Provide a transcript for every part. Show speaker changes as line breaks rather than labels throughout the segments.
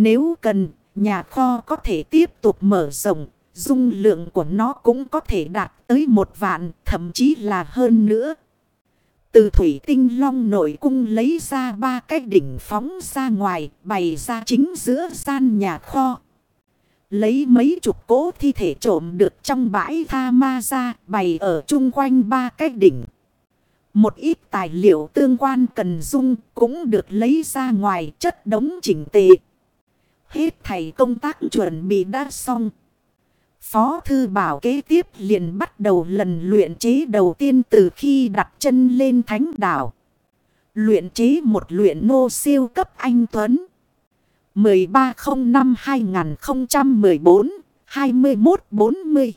Nếu cần, nhà kho có thể tiếp tục mở rộng, dung lượng của nó cũng có thể đạt tới một vạn, thậm chí là hơn nữa. Từ thủy tinh long nội cung lấy ra ba cái đỉnh phóng ra ngoài, bày ra chính giữa gian nhà kho. Lấy mấy chục cỗ thi thể trộm được trong bãi tha ma ra, bày ở chung quanh ba cái đỉnh. Một ít tài liệu tương quan cần dung cũng được lấy ra ngoài chất đống chỉnh tề. Hết thầy công tác chuẩn bị đã xong. Phó thư bảo kế tiếp liền bắt đầu lần luyện chế đầu tiên từ khi đặt chân lên thánh đảo. Luyện chế một luyện nô siêu cấp anh Tuấn. 1305-2014-2140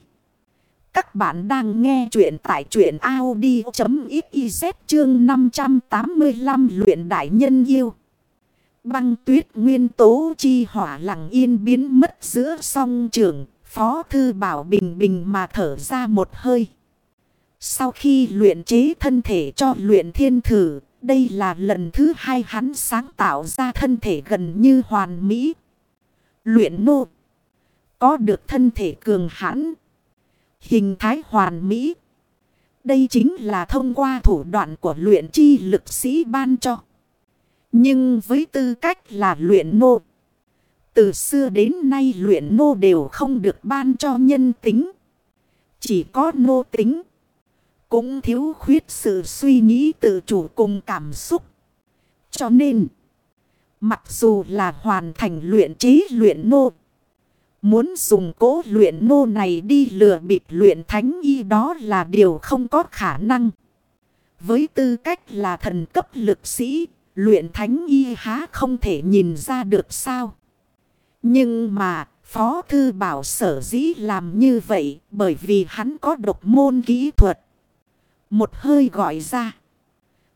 Các bạn đang nghe chuyện tại chuyện Audi.xyz chương 585 luyện đại nhân yêu. Băng tuyết nguyên tố chi hỏa lặng yên biến mất giữa song trường Phó Thư Bảo bình bình mà thở ra một hơi. Sau khi luyện chế thân thể cho luyện thiên thử, đây là lần thứ hai hắn sáng tạo ra thân thể gần như hoàn mỹ. Luyện nô. Có được thân thể cường hãn. Hình thái hoàn mỹ. Đây chính là thông qua thủ đoạn của luyện chi lực sĩ ban cho. Nhưng với tư cách là luyện nô. Từ xưa đến nay luyện nô đều không được ban cho nhân tính. Chỉ có nô tính. Cũng thiếu khuyết sự suy nghĩ tự chủ cùng cảm xúc. Cho nên, mặc dù là hoàn thành luyện trí luyện nô. Muốn dùng cố luyện nô này đi lừa bịp luyện thánh y đó là điều không có khả năng. Với tư cách là thần cấp lực sĩ, luyện thánh y há không thể nhìn ra được sao. Nhưng mà, Phó Thư Bảo sở dĩ làm như vậy bởi vì hắn có độc môn kỹ thuật. Một hơi gọi ra.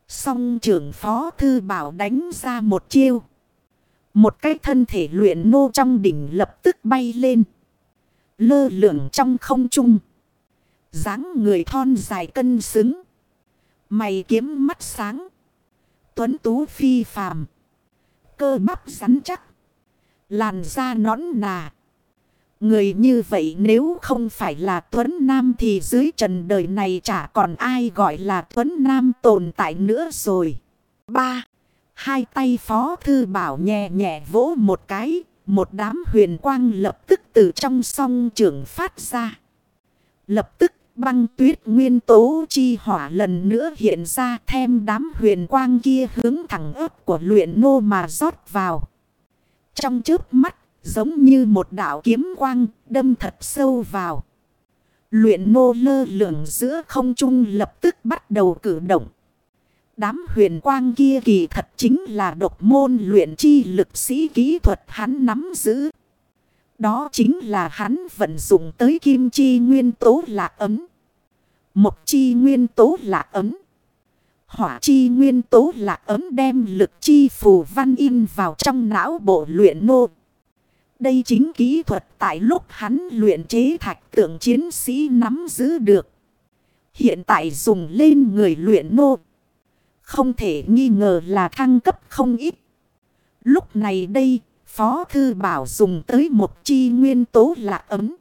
Xong trưởng Phó Thư Bảo đánh ra một chiêu. Một cái thân thể luyện nô trong đỉnh lập tức bay lên. Lơ lửng trong không trung. dáng người thon dài cân xứng. Mày kiếm mắt sáng. Tuấn tú phi phàm. Cơ bắp rắn chắc. Làn da nõn nà. Người như vậy nếu không phải là Tuấn Nam thì dưới trần đời này chả còn ai gọi là Tuấn Nam tồn tại nữa rồi. ba Hai tay phó thư bảo nhẹ nhẹ vỗ một cái, một đám huyền quang lập tức từ trong song trường phát ra. Lập tức băng tuyết nguyên tố chi hỏa lần nữa hiện ra thêm đám huyền quang kia hướng thẳng ớt của luyện nô mà rót vào. Trong trước mắt, giống như một đạo kiếm quang, đâm thật sâu vào. Luyện nô lơ lửng giữa không trung lập tức bắt đầu cử động. Đám huyền quang kia kỳ thật chính là độc môn luyện chi lực sĩ kỹ thuật hắn nắm giữ. Đó chính là hắn vận dụng tới kim chi nguyên tố lạc ấm. Một chi nguyên tố lạc ấm. Hỏa chi nguyên tố lạc ấm đem lực chi phù văn in vào trong não bộ luyện nô. Đây chính kỹ thuật tại lúc hắn luyện chế thạch tượng chiến sĩ nắm giữ được. Hiện tại dùng lên người luyện nô. Không thể nghi ngờ là thăng cấp không ít. Lúc này đây, Phó Thư Bảo dùng tới một chi nguyên tố là ấm.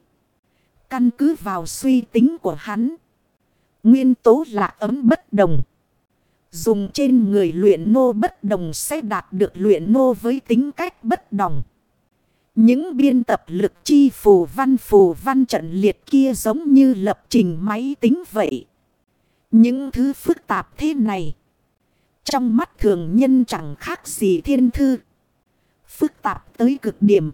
Căn cứ vào suy tính của hắn. Nguyên tố là ấm bất đồng. Dùng trên người luyện nô bất đồng sẽ đạt được luyện nô với tính cách bất đồng. Những biên tập lực chi phù văn phù văn trận liệt kia giống như lập trình máy tính vậy. Những thứ phức tạp thế này. Trong mắt thường nhân chẳng khác gì thiên thư. Phức tạp tới cực điểm.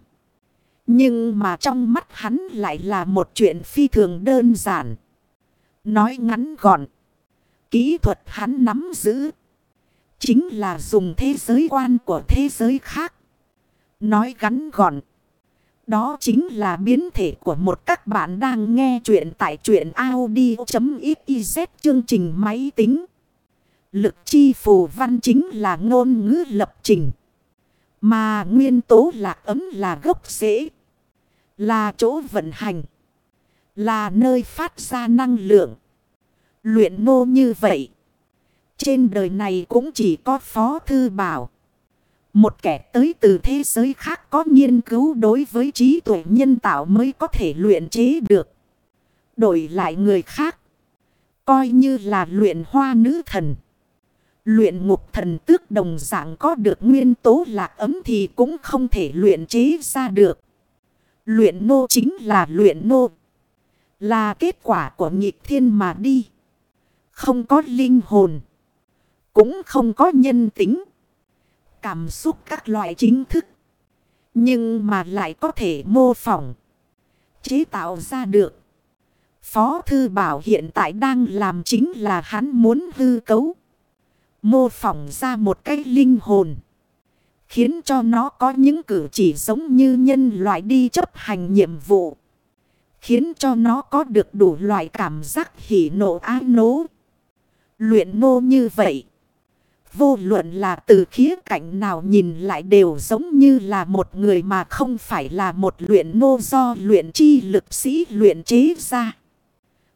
Nhưng mà trong mắt hắn lại là một chuyện phi thường đơn giản. Nói ngắn gọn. Kỹ thuật hắn nắm giữ. Chính là dùng thế giới quan của thế giới khác. Nói gắn gọn. Đó chính là biến thể của một các bạn đang nghe chuyện tại chuyện Audi.xyz chương trình máy tính. Lực chi phù văn chính là ngôn ngữ lập trình. Mà nguyên tố lạc ấm là gốc rễ. Là chỗ vận hành. Là nơi phát ra năng lượng. Luyện nô như vậy. Trên đời này cũng chỉ có Phó Thư Bảo. Một kẻ tới từ thế giới khác có nghiên cứu đối với trí tuệ nhân tạo mới có thể luyện chế được. Đổi lại người khác. Coi như là luyện hoa nữ thần. Luyện ngục thần tước đồng dạng có được nguyên tố lạc ấm thì cũng không thể luyện chế ra được. Luyện nô chính là luyện nô. Là kết quả của nghịch thiên mà đi. Không có linh hồn. Cũng không có nhân tính. Cảm xúc các loại chính thức. Nhưng mà lại có thể mô phỏng. Chế tạo ra được. Phó Thư Bảo hiện tại đang làm chính là hắn muốn hư cấu. Mô phỏng ra một cái linh hồn. Khiến cho nó có những cử chỉ giống như nhân loại đi chấp hành nhiệm vụ. Khiến cho nó có được đủ loại cảm giác hỉ nộ ái nố. Luyện nô như vậy. Vô luận là từ khía cạnh nào nhìn lại đều giống như là một người mà không phải là một luyện nô do luyện chi lực sĩ luyện chế ra.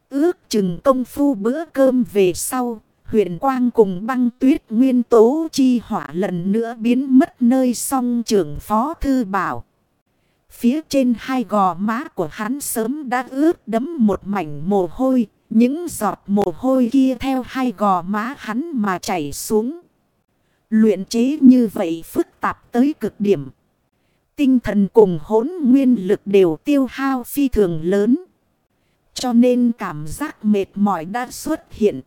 Ước chừng công phu bữa cơm về sau, huyền quang cùng băng tuyết nguyên tố chi hỏa lần nữa biến mất nơi song trưởng phó thư bảo. Phía trên hai gò má của hắn sớm đã ướt đấm một mảnh mồ hôi, những giọt mồ hôi kia theo hai gò má hắn mà chảy xuống. Luyện chế như vậy phức tạp tới cực điểm. Tinh thần cùng hỗn nguyên lực đều tiêu hao phi thường lớn. Cho nên cảm giác mệt mỏi đã xuất hiện.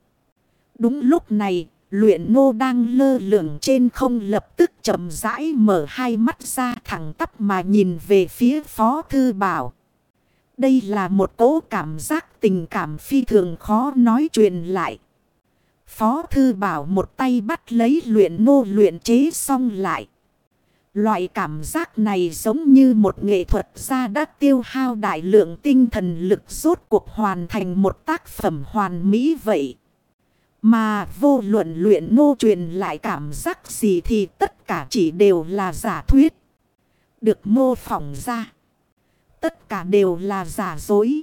Đúng lúc này, luyện Ngô đang lơ lửng trên không lập tức chậm rãi mở hai mắt ra thẳng tắp mà nhìn về phía phó thư bảo. Đây là một cố cảm giác tình cảm phi thường khó nói chuyện lại. Phó thư bảo một tay bắt lấy luyện Ngô luyện chế xong lại. Loại cảm giác này giống như một nghệ thuật gia đã tiêu hao đại lượng tinh thần lực rốt cuộc hoàn thành một tác phẩm hoàn mỹ vậy. Mà vô luận luyện nô truyền lại cảm giác gì thì tất cả chỉ đều là giả thuyết. Được mô phỏng ra. Tất cả đều là giả dối.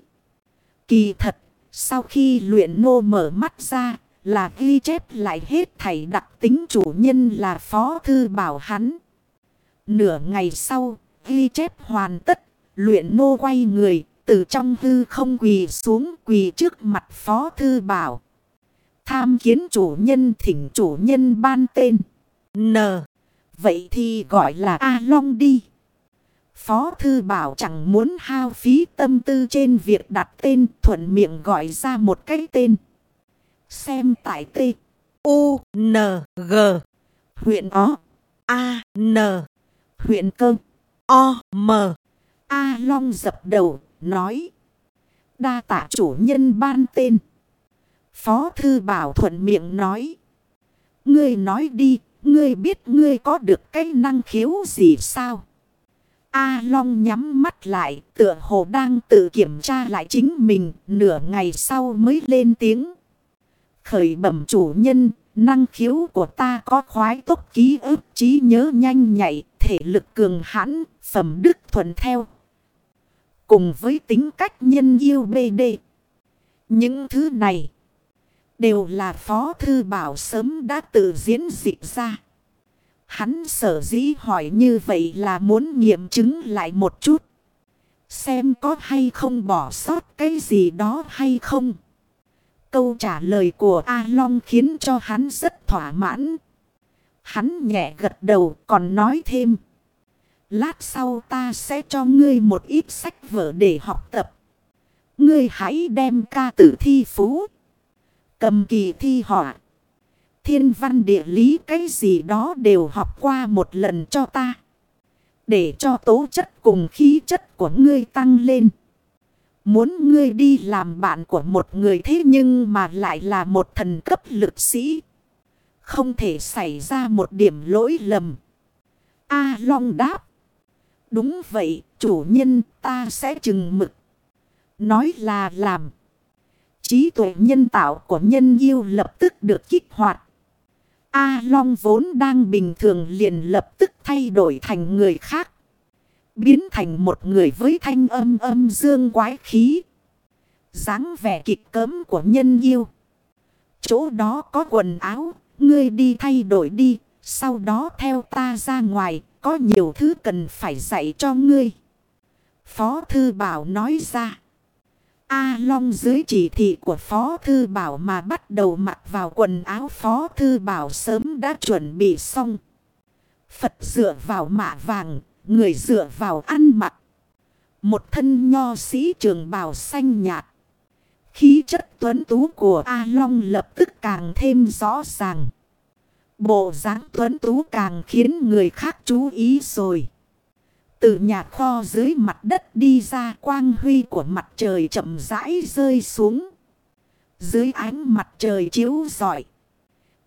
Kỳ thật, sau khi luyện nô mở mắt ra, là ghi chép lại hết thảy đặc tính chủ nhân là phó thư bảo hắn. Nửa ngày sau, ghi chép hoàn tất, luyện nô quay người, từ trong hư không quỳ xuống quỳ trước mặt phó thư bảo. Tham kiến chủ nhân thỉnh chủ nhân ban tên. N. Vậy thì gọi là A Long đi. Phó thư bảo chẳng muốn hao phí tâm tư trên việc đặt tên thuận miệng gọi ra một cái tên. Xem tại T. U. N. G. Huyện O. A. N. Huyện Cơ. O. M. A Long dập đầu, nói. Đa tạ chủ nhân ban tên. Phó Thư Bảo thuận miệng nói. Ngươi nói đi, ngươi biết ngươi có được cái năng khiếu gì sao? A Long nhắm mắt lại, tựa hồ đang tự kiểm tra lại chính mình, nửa ngày sau mới lên tiếng. Khởi bẩm chủ nhân, năng khiếu của ta có khoái tốc ký ức trí nhớ nhanh nhạy, thể lực cường hãn, phẩm đức thuận theo. Cùng với tính cách nhân yêu bê đê. Những thứ này đều là Phó Thư Bảo sớm đã tự diễn dịch ra. Hắn sở dĩ hỏi như vậy là muốn nghiệm chứng lại một chút. Xem có hay không bỏ sót cái gì đó hay không. Câu trả lời của A Long khiến cho hắn rất thỏa mãn. Hắn nhẹ gật đầu còn nói thêm. Lát sau ta sẽ cho ngươi một ít sách vở để học tập. Ngươi hãy đem ca tử thi phú. Cầm kỳ thi họa. Thiên văn địa lý cái gì đó đều học qua một lần cho ta. Để cho tố chất cùng khí chất của ngươi tăng lên. Muốn ngươi đi làm bạn của một người thế nhưng mà lại là một thần cấp lực sĩ. Không thể xảy ra một điểm lỗi lầm. A Long đáp. Đúng vậy, chủ nhân ta sẽ chừng mực. Nói là làm. Trí tuệ nhân tạo của nhân yêu lập tức được kích hoạt. A Long vốn đang bình thường liền lập tức thay đổi thành người khác. Biến thành một người với thanh âm âm dương quái khí. dáng vẻ kịch cấm của nhân yêu. Chỗ đó có quần áo, ngươi đi thay đổi đi, Sau đó theo ta ra ngoài, có nhiều thứ cần phải dạy cho ngươi. Phó Thư Bảo nói ra. A Long dưới chỉ thị của Phó Thư Bảo mà bắt đầu mặc vào quần áo Phó Thư Bảo sớm đã chuẩn bị xong. Phật dựa vào mạ vàng, người dựa vào ăn mặc. Một thân nho sĩ trường bào xanh nhạt. Khí chất tuấn tú của A Long lập tức càng thêm rõ ràng. Bộ dáng tuấn tú càng khiến người khác chú ý rồi. Từ nhà kho dưới mặt đất đi ra quang huy của mặt trời chậm rãi rơi xuống. Dưới ánh mặt trời chiếu rọi.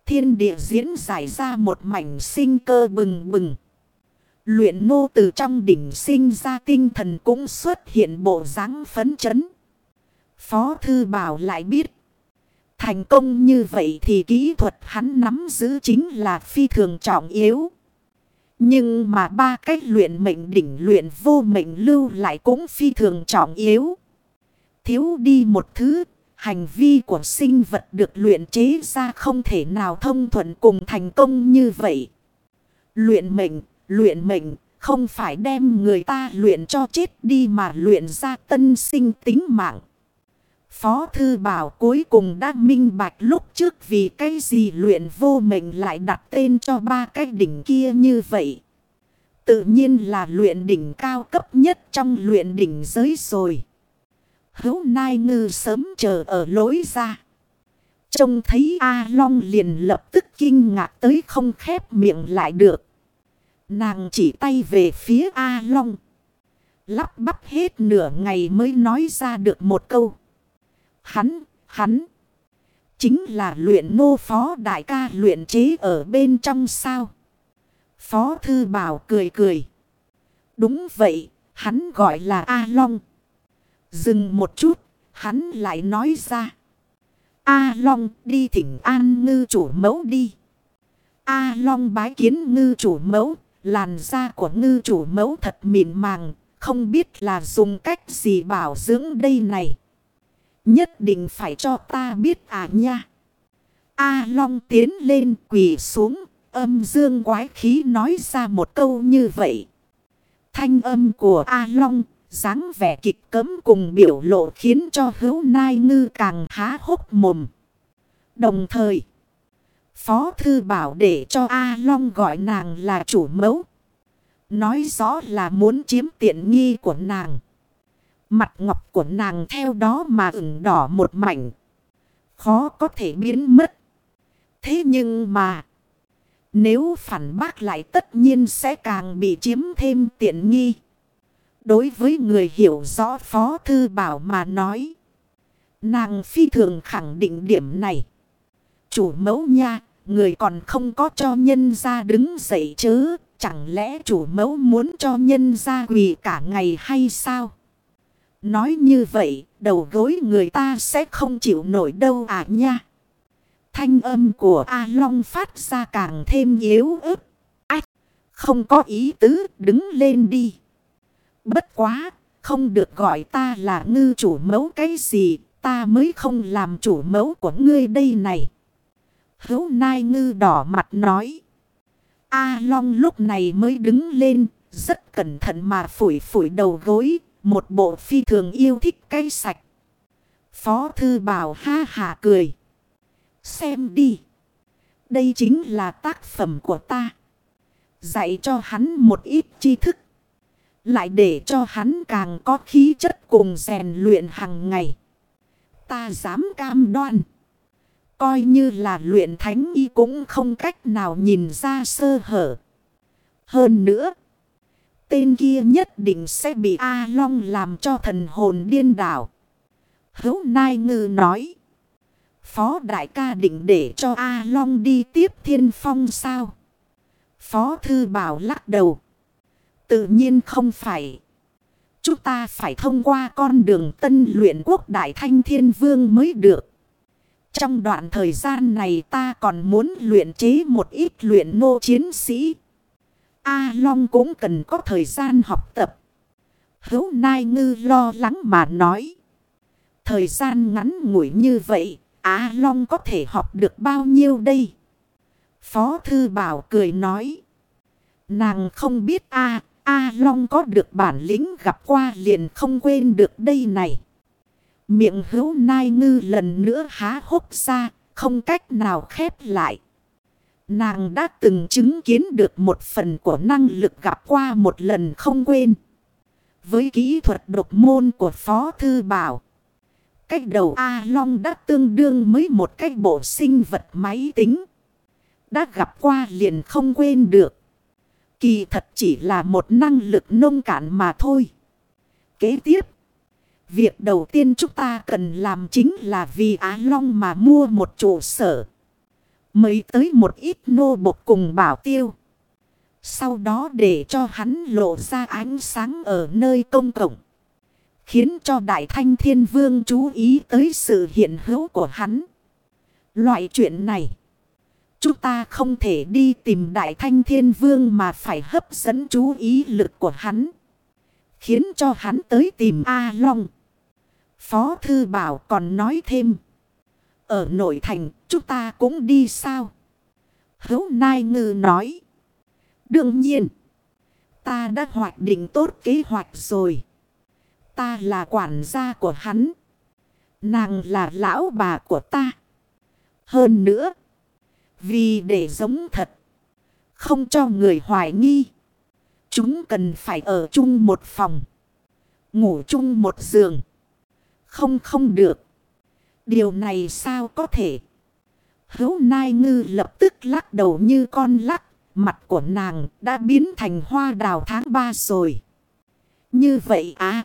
Thiên địa diễn giải ra một mảnh sinh cơ bừng bừng. Luyện nô từ trong đỉnh sinh ra tinh thần cũng xuất hiện bộ dáng phấn chấn. Phó Thư Bảo lại biết. Thành công như vậy thì kỹ thuật hắn nắm giữ chính là phi thường trọng yếu. Nhưng mà ba cách luyện mệnh đỉnh luyện vô mệnh lưu lại cũng phi thường trọng yếu. Thiếu đi một thứ, hành vi của sinh vật được luyện chế ra không thể nào thông thuận cùng thành công như vậy. Luyện mệnh, luyện mệnh, không phải đem người ta luyện cho chết đi mà luyện ra tân sinh tính mạng. Phó Thư Bảo cuối cùng đã minh bạch lúc trước vì cái gì luyện vô mệnh lại đặt tên cho ba cái đỉnh kia như vậy. Tự nhiên là luyện đỉnh cao cấp nhất trong luyện đỉnh giới rồi. Hấu Nai Ngư sớm chờ ở lối ra. Trông thấy A Long liền lập tức kinh ngạc tới không khép miệng lại được. Nàng chỉ tay về phía A Long. Lắp bắp hết nửa ngày mới nói ra được một câu. Hắn, hắn. Chính là luyện nô phó đại ca luyện chế ở bên trong sao. Phó thư bảo cười cười. Đúng vậy, hắn gọi là A Long. Dừng một chút, hắn lại nói ra. A Long đi thỉnh an ngư chủ mẫu đi. A Long bái kiến ngư chủ mẫu, làn da của ngư chủ mẫu thật mịn màng, không biết là dùng cách gì bảo dưỡng đây này. Nhất định phải cho ta biết à nha. A Long tiến lên quỳ xuống. Âm dương quái khí nói ra một câu như vậy. Thanh âm của A Long. dáng vẻ kịch cấm cùng biểu lộ khiến cho hữu nai ngư càng há hốc mồm. Đồng thời. Phó thư bảo để cho A Long gọi nàng là chủ mẫu. Nói rõ là muốn chiếm tiện nghi của nàng. Mặt ngọc của nàng theo đó mà ửng đỏ một mảnh. Khó có thể biến mất. Thế nhưng mà. Nếu phản bác lại tất nhiên sẽ càng bị chiếm thêm tiện nghi. Đối với người hiểu rõ Phó Thư Bảo mà nói. Nàng phi thường khẳng định điểm này. Chủ mẫu nha, người còn không có cho nhân ra đứng dậy chứ. Chẳng lẽ chủ mẫu muốn cho nhân ra quỳ cả ngày hay sao? Nói như vậy, đầu gối người ta sẽ không chịu nổi đâu à nha. Thanh âm của A Long phát ra càng thêm yếu ớt. Ách, không có ý tứ, đứng lên đi. Bất quá, không được gọi ta là ngư chủ mẫu cái gì, ta mới không làm chủ mẫu của ngươi đây này. Hữu Nai ngư đỏ mặt nói. A Long lúc này mới đứng lên, rất cẩn thận mà phủi phủi đầu gối, một bộ phi thường yêu thích cây sạch. Phó thư bảo ha hà cười. Xem đi. Đây chính là tác phẩm của ta. Dạy cho hắn một ít tri thức. Lại để cho hắn càng có khí chất cùng rèn luyện hàng ngày. Ta dám cam đoan. Coi như là luyện thánh y cũng không cách nào nhìn ra sơ hở. Hơn nữa. Tên kia nhất định sẽ bị A Long làm cho thần hồn điên đảo. Hấu Nai Ngư nói. Phó đại ca định để cho A Long đi tiếp thiên phong sao? Phó thư bảo lắc đầu. Tự nhiên không phải. Chúng ta phải thông qua con đường tân luyện quốc đại thanh thiên vương mới được. Trong đoạn thời gian này ta còn muốn luyện chế một ít luyện nô chiến sĩ. A Long cũng cần có thời gian học tập. Hấu Nai Ngư lo lắng mà nói. Thời gian ngắn ngủi như vậy, A Long có thể học được bao nhiêu đây? Phó Thư Bảo cười nói. Nàng không biết A, A Long có được bản lĩnh gặp qua liền không quên được đây này. Miệng hữu nai ngư lần nữa há hốc ra, không cách nào khép lại. Nàng đã từng chứng kiến được một phần của năng lực gặp qua một lần không quên. Với kỹ thuật độc môn của Phó Thư Bảo. Cách đầu A Long đã tương đương với một cách bộ sinh vật máy tính. Đã gặp qua liền không quên được. Kỳ thật chỉ là một năng lực nông cạn mà thôi. Kế tiếp. Việc đầu tiên chúng ta cần làm chính là vì Á Long mà mua một trụ sở. Mới tới một ít nô bộc cùng bảo tiêu. Sau đó để cho hắn lộ ra ánh sáng ở nơi công cộng. Khiến cho Đại Thanh Thiên Vương chú ý tới sự hiện hữu của hắn. Loại chuyện này. Chúng ta không thể đi tìm Đại Thanh Thiên Vương mà phải hấp dẫn chú ý lực của hắn. Khiến cho hắn tới tìm A Long. Phó Thư Bảo còn nói thêm. Ở nội thành chúng ta cũng đi sao? Hấu Nai Ngư nói. Đương nhiên. Ta đã hoạch định tốt kế hoạch rồi. Ta là quản gia của hắn. Nàng là lão bà của ta. Hơn nữa. Vì để giống thật. Không cho người hoài nghi. Chúng cần phải ở chung một phòng. Ngủ chung một giường. Không không được. Điều này sao có thể? Hấu Nai Ngư lập tức lắc đầu như con lắc. Mặt của nàng đã biến thành hoa đào tháng ba rồi. Như vậy à?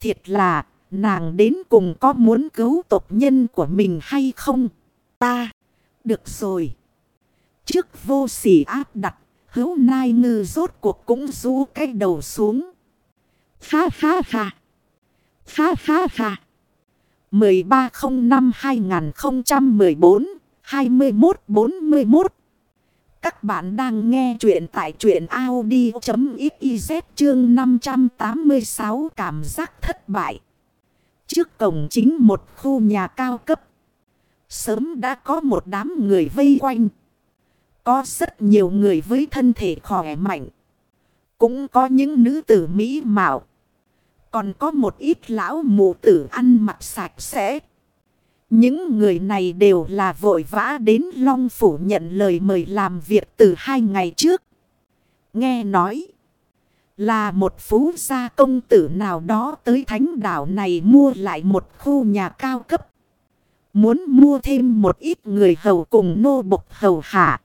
Thiệt là, nàng đến cùng có muốn cứu tộc nhân của mình hay không? Ta. Được rồi. Trước vô sỉ áp đặt. Hấu Nai Ngư rốt cuộc cũng rú cái đầu xuống. Ha ha ha. Ha ha ha. 21-41. Các bạn đang nghe chuyện tại chuyện Audi.xyz chương 586 cảm giác thất bại. Trước cổng chính một khu nhà cao cấp. Sớm đã có một đám người vây quanh. Có rất nhiều người với thân thể khỏe mạnh. Cũng có những nữ tử mỹ mạo. Còn có một ít lão mụ tử ăn mặc sạch sẽ. Những người này đều là vội vã đến Long Phủ nhận lời mời làm việc từ hai ngày trước. Nghe nói là một phú gia công tử nào đó tới thánh đảo này mua lại một khu nhà cao cấp. Muốn mua thêm một ít người hầu cùng nô bộc hầu hạ.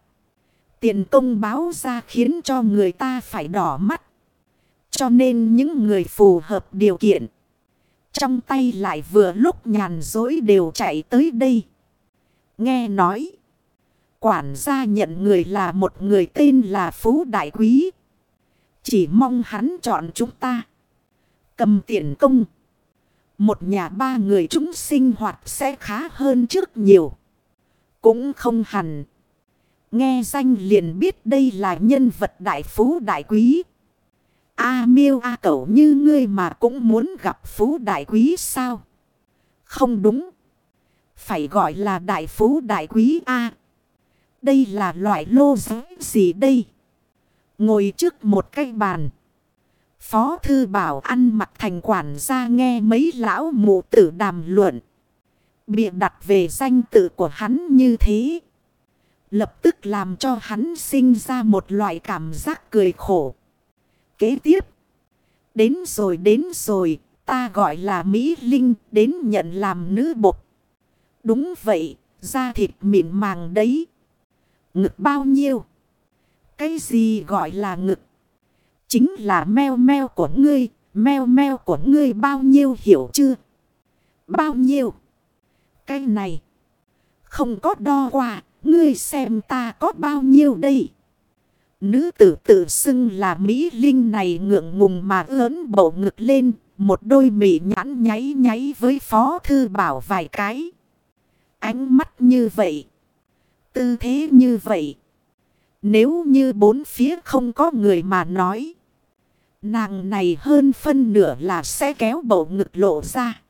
Tiền công báo ra khiến cho người ta phải đỏ mắt. Cho nên những người phù hợp điều kiện. Trong tay lại vừa lúc nhàn dối đều chạy tới đây. Nghe nói. Quản gia nhận người là một người tên là Phú Đại Quý. Chỉ mong hắn chọn chúng ta. Cầm tiền công. Một nhà ba người chúng sinh hoạt sẽ khá hơn trước nhiều. Cũng không hẳn. Nghe danh liền biết đây là nhân vật đại phú đại quý. A miêu A cậu như ngươi mà cũng muốn gặp phú đại quý sao? Không đúng. Phải gọi là đại phú đại quý A. Đây là loại lô giới gì đây? Ngồi trước một cái bàn. Phó thư bảo ăn mặc thành quản ra nghe mấy lão mụ tử đàm luận. Bịa đặt về danh tự của hắn như thế. Lập tức làm cho hắn sinh ra một loại cảm giác cười khổ kế tiếp. Đến rồi đến rồi, ta gọi là Mỹ Linh đến nhận làm nữ bột. Đúng vậy, da thịt mịn màng đấy. Ngực bao nhiêu? Cái gì gọi là ngực? Chính là meo meo của ngươi, meo meo của ngươi bao nhiêu hiểu chưa? Bao nhiêu? Cái này, không có đo qua, ngươi xem ta có bao nhiêu đây? Nữ tử tự xưng là Mỹ Linh này ngượng ngùng mà ớn bầu ngực lên. Một đôi mị nhãn nháy nháy với Phó Thư Bảo vài cái. Ánh mắt như vậy. Tư thế như vậy. Nếu như bốn phía không có người mà nói. Nàng này hơn phân nửa là sẽ kéo bầu ngực lộ ra.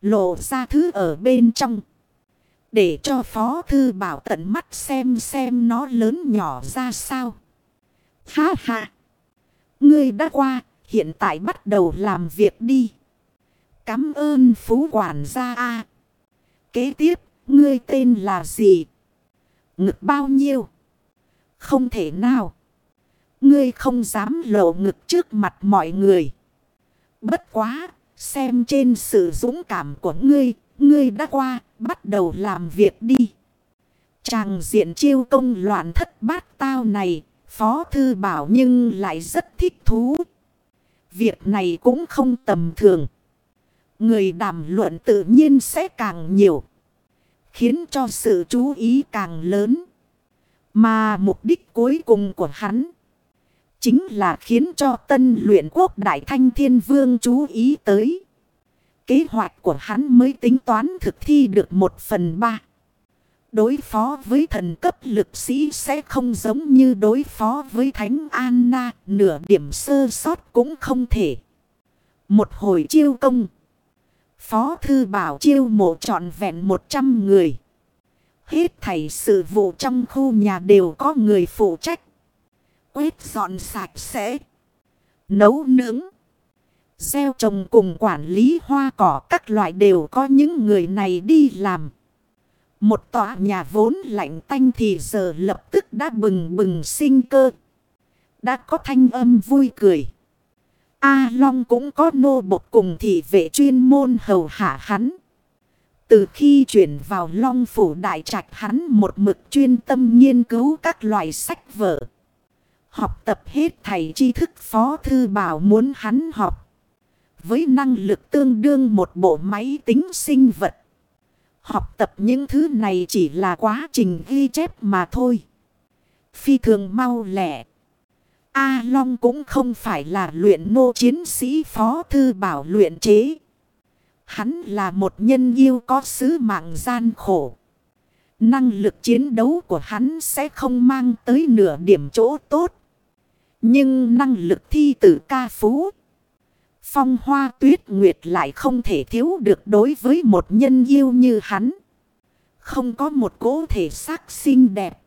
Lộ ra thứ ở bên trong. Để cho Phó Thư Bảo tận mắt xem xem nó lớn nhỏ ra sao. Ha ha! Ngươi đã qua, hiện tại bắt đầu làm việc đi. Cảm ơn Phú Quản gia A. Kế tiếp, ngươi tên là gì? Ngực bao nhiêu? Không thể nào. Ngươi không dám lộ ngực trước mặt mọi người. Bất quá, xem trên sự dũng cảm của ngươi, ngươi đã qua, bắt đầu làm việc đi. Chàng diện chiêu công loạn thất bát tao này, Phó Thư Bảo nhưng lại rất thích thú. Việc này cũng không tầm thường. Người đàm luận tự nhiên sẽ càng nhiều. Khiến cho sự chú ý càng lớn. Mà mục đích cuối cùng của hắn. Chính là khiến cho tân luyện quốc đại thanh thiên vương chú ý tới. Kế hoạch của hắn mới tính toán thực thi được một phần ba. Đối phó với thần cấp lực sĩ sẽ không giống như đối phó với Thánh Anna, nửa điểm sơ sót cũng không thể. Một hồi chiêu công. Phó Thư Bảo chiêu mộ trọn vẹn 100 người. Hết thảy sự vụ trong khu nhà đều có người phụ trách. Quét dọn sạch sẽ. Nấu nướng. Gieo trồng cùng quản lý hoa cỏ các loại đều có những người này đi làm. Một tòa nhà vốn lạnh tanh thì giờ lập tức đã bừng bừng sinh cơ. Đã có thanh âm vui cười. A Long cũng có nô bột cùng thị vệ chuyên môn hầu hạ hắn. Từ khi chuyển vào Long Phủ Đại Trạch hắn một mực chuyên tâm nghiên cứu các loại sách vở. Học tập hết thầy tri thức phó thư bảo muốn hắn học. Với năng lực tương đương một bộ máy tính sinh vật. Học tập những thứ này chỉ là quá trình ghi chép mà thôi. Phi thường mau lẻ. A Long cũng không phải là luyện nô chiến sĩ phó thư bảo luyện chế. Hắn là một nhân yêu có sứ mạng gian khổ. Năng lực chiến đấu của hắn sẽ không mang tới nửa điểm chỗ tốt. Nhưng năng lực thi tử ca phú. Phong hoa tuyết nguyệt lại không thể thiếu được đối với một nhân yêu như hắn. Không có một cố thể xác xinh đẹp.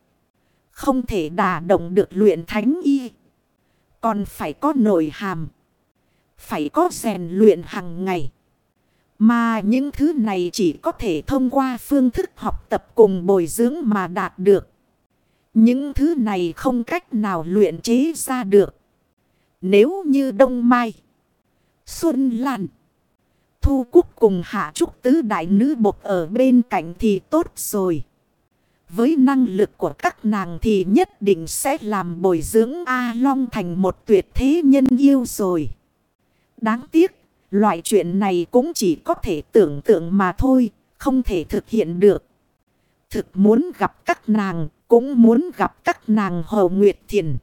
Không thể đả động được luyện thánh y. Còn phải có nội hàm. Phải có rèn luyện hàng ngày. Mà những thứ này chỉ có thể thông qua phương thức học tập cùng bồi dưỡng mà đạt được. Những thứ này không cách nào luyện chế ra được. Nếu như Đông Mai, Xuân Lan, Thu Cúc cùng Hạ Trúc Tứ Đại Nữ Bộc ở bên cạnh thì tốt rồi. Với năng lực của các nàng thì nhất định sẽ làm bồi dưỡng A Long thành một tuyệt thế nhân yêu rồi. Đáng tiếc, loại chuyện này cũng chỉ có thể tưởng tượng mà thôi, không thể thực hiện được. Thực muốn gặp các nàng, cũng muốn gặp các nàng Hồ Nguyệt Thiền.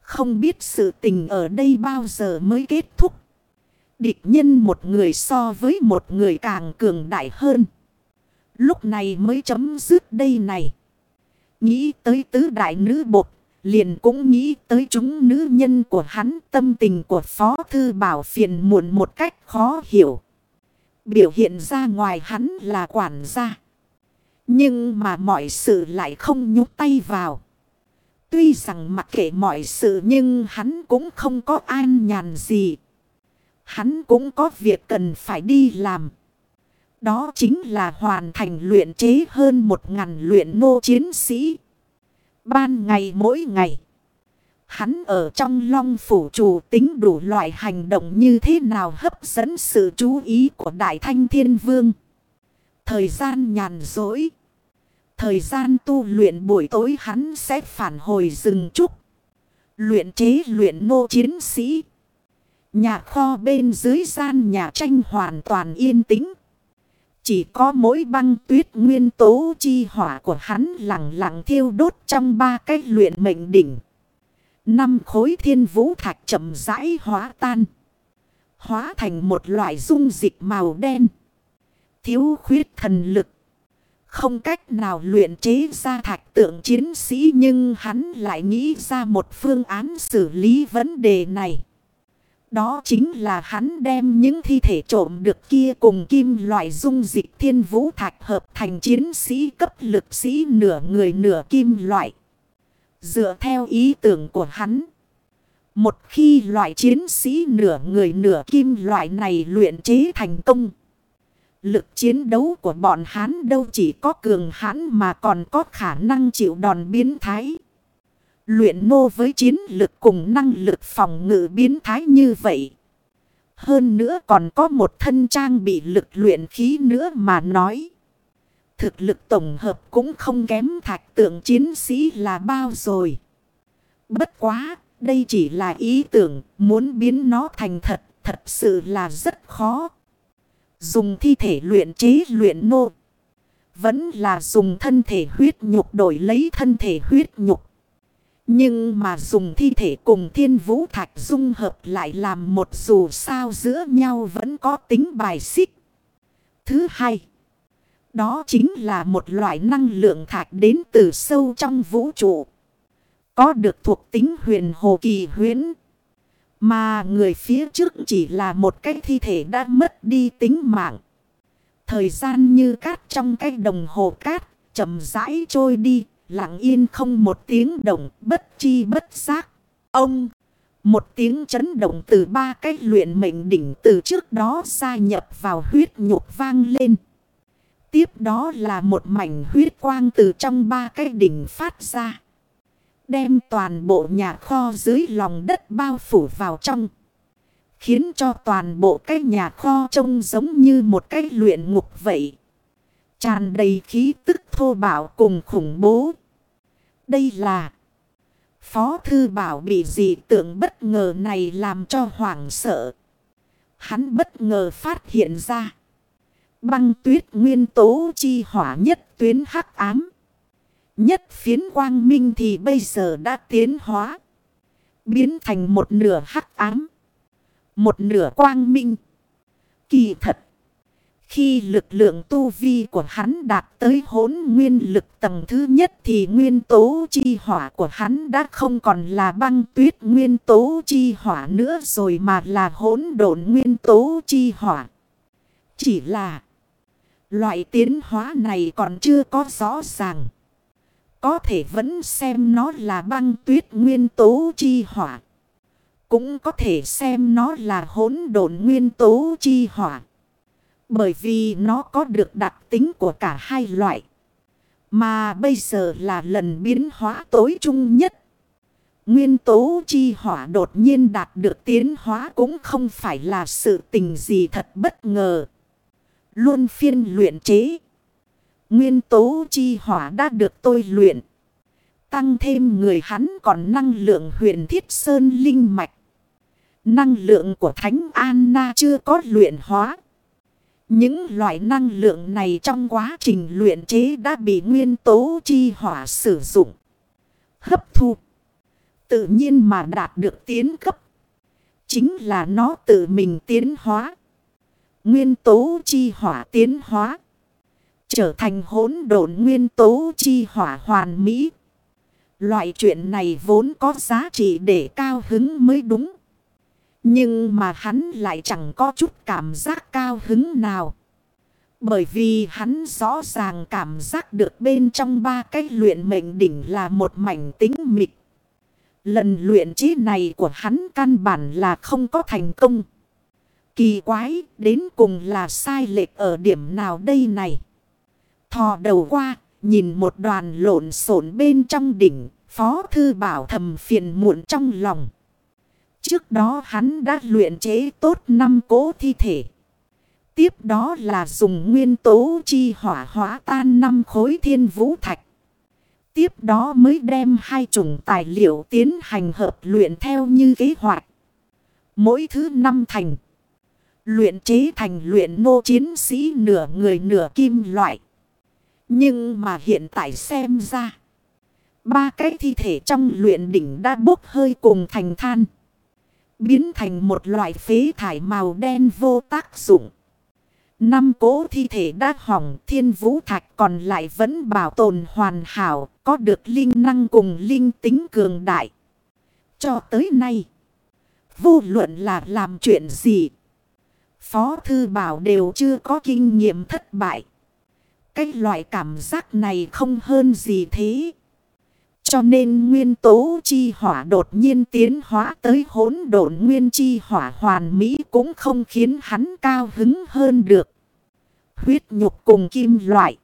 Không biết sự tình ở đây bao giờ mới kết thúc. Địch nhân một người so với một người càng cường đại hơn. Lúc này mới chấm dứt đây này. Nghĩ tới tứ đại nữ bột. Liền cũng nghĩ tới chúng nữ nhân của hắn, tâm tình của Phó Thư Bảo phiền muộn một cách khó hiểu. Biểu hiện ra ngoài hắn là quản gia. Nhưng mà mọi sự lại không nhúc tay vào. Tuy rằng mặc kệ mọi sự nhưng hắn cũng không có an nhàn gì. Hắn cũng có việc cần phải đi làm. Đó chính là hoàn thành luyện chế hơn một ngàn luyện nô chiến sĩ. Ban ngày mỗi ngày. Hắn ở trong long phủ chủ tính đủ loại hành động như thế nào hấp dẫn sự chú ý của Đại Thanh Thiên Vương. Thời gian nhàn dối. Thời gian tu luyện buổi tối hắn sẽ phản hồi rừng trúc. Luyện chế luyện nô chiến sĩ. Nhà kho bên dưới gian nhà tranh hoàn toàn yên tĩnh. Chỉ có mỗi băng tuyết nguyên tố chi hỏa của hắn lặng lặng thiêu đốt trong ba cái luyện mệnh đỉnh. Năm khối thiên vũ thạch chậm rãi hóa tan. Hóa thành một loại dung dịch màu đen. Thiếu khuyết thần lực. Không cách nào luyện chế ra thạch tượng chiến sĩ nhưng hắn lại nghĩ ra một phương án xử lý vấn đề này. Đó chính là hắn đem những thi thể trộm được kia cùng kim loại dung dịch thiên vũ thạch hợp thành chiến sĩ cấp lực sĩ nửa người nửa kim loại. Dựa theo ý tưởng của hắn. Một khi loại chiến sĩ nửa người nửa kim loại này luyện chế thành công. Lực chiến đấu của bọn hắn đâu chỉ có cường hãn mà còn có khả năng chịu đòn biến thái. Luyện nô với chiến lực cùng năng lực phòng ngự biến thái như vậy. Hơn nữa còn có một thân trang bị lực luyện khí nữa mà nói. Thực lực tổng hợp cũng không kém thạch tượng chiến sĩ là bao rồi. Bất quá, đây chỉ là ý tưởng, muốn biến nó thành thật, thật sự là rất khó. Dùng thi thể luyện chế luyện nô. Vẫn là dùng thân thể huyết nhục đổi lấy thân thể huyết nhục. Nhưng mà dùng thi thể cùng thiên vũ thạch dung hợp lại làm một dù sao giữa nhau vẫn có tính bài xích. Thứ hai. Đó chính là một loại năng lượng thạch đến từ sâu trong vũ trụ. Có được thuộc tính huyền hồ kỳ huyến. Mà người phía trước chỉ là một cái thi thể đã mất đi tính mạng. Thời gian như cát trong cái đồng hồ cát, chậm rãi trôi đi, lặng yên không một tiếng động, bất chi bất giác. Ông, một tiếng chấn động từ ba cái luyện mệnh đỉnh từ trước đó gia nhập vào huyết nhục vang lên. Tiếp đó là một mảnh huyết quang từ trong ba cái đỉnh phát ra. Đem toàn bộ nhà kho dưới lòng đất bao phủ vào trong. Khiến cho toàn bộ cái nhà kho trông giống như một cái luyện ngục vậy. Tràn đầy khí tức thô bạo cùng khủng bố. Đây là... Phó Thư Bảo bị dị tượng bất ngờ này làm cho hoảng sợ. Hắn bất ngờ phát hiện ra. Băng tuyết nguyên tố chi hỏa nhất tuyến hắc ám. Nhất phiến quang minh thì bây giờ đã tiến hóa. Biến thành một nửa hắc ám. Một nửa quang minh. Kỳ thật. Khi lực lượng tu vi của hắn đạt tới hốn nguyên lực tầng thứ nhất thì nguyên tố chi hỏa của hắn đã không còn là băng tuyết nguyên tố chi hỏa nữa rồi mà là hốn độn nguyên tố chi hỏa. Chỉ là loại tiến hóa này còn chưa có rõ ràng. Có thể vẫn xem nó là băng tuyết nguyên tố chi hỏa. Cũng có thể xem nó là hỗn độn nguyên tố chi hỏa. Bởi vì nó có được đặc tính của cả hai loại. Mà bây giờ là lần biến hóa tối trung nhất. Nguyên tố chi hỏa đột nhiên đạt được tiến hóa cũng không phải là sự tình gì thật bất ngờ. Luôn phiên luyện chế. Nguyên tố chi hỏa đã được tôi luyện. Tăng thêm người hắn còn năng lượng huyền thiết sơn linh mạch. Năng lượng của Thánh Anna chưa có luyện hóa. Những loại năng lượng này trong quá trình luyện chế đã bị nguyên tố chi hỏa sử dụng. Hấp thu. Tự nhiên mà đạt được tiến cấp. Chính là nó tự mình tiến hóa. Nguyên tố chi hỏa tiến hóa. Trở thành hỗn độn nguyên tố chi hỏa hoàn mỹ. Loại chuyện này vốn có giá trị để cao hứng mới đúng. Nhưng mà hắn lại chẳng có chút cảm giác cao hứng nào. Bởi vì hắn rõ ràng cảm giác được bên trong ba cái luyện mệnh đỉnh là một mảnh tính mịch. Lần luyện trí này của hắn căn bản là không có thành công. Kỳ quái đến cùng là sai lệch ở điểm nào đây này. Thò đầu qua, nhìn một đoàn lộn xộn bên trong đỉnh, Phó Thư Bảo thầm phiền muộn trong lòng. Trước đó hắn đã luyện chế tốt năm cố thi thể. Tiếp đó là dùng nguyên tố chi hỏa hóa tan năm khối thiên vũ thạch. Tiếp đó mới đem hai chủng tài liệu tiến hành hợp luyện theo như kế hoạch. Mỗi thứ năm thành. Luyện chế thành luyện nô chiến sĩ nửa người nửa kim loại. Nhưng mà hiện tại xem ra. Ba cái thi thể trong luyện đỉnh đã bốc hơi cùng thành than. Biến thành một loại phế thải màu đen vô tác dụng. Năm cố thi thể đã hỏng thiên vũ thạch còn lại vẫn bảo tồn hoàn hảo, có được linh năng cùng linh tính cường đại. Cho tới nay, Vô luận là làm chuyện gì. Phó Thư Bảo đều chưa có kinh nghiệm thất bại. Cái loại cảm giác này không hơn gì thế. Cho nên nguyên tố chi hỏa đột nhiên tiến hóa tới hỗn độn nguyên chi hỏa hoàn mỹ cũng không khiến hắn cao hứng hơn được. Huyết nhục cùng kim loại.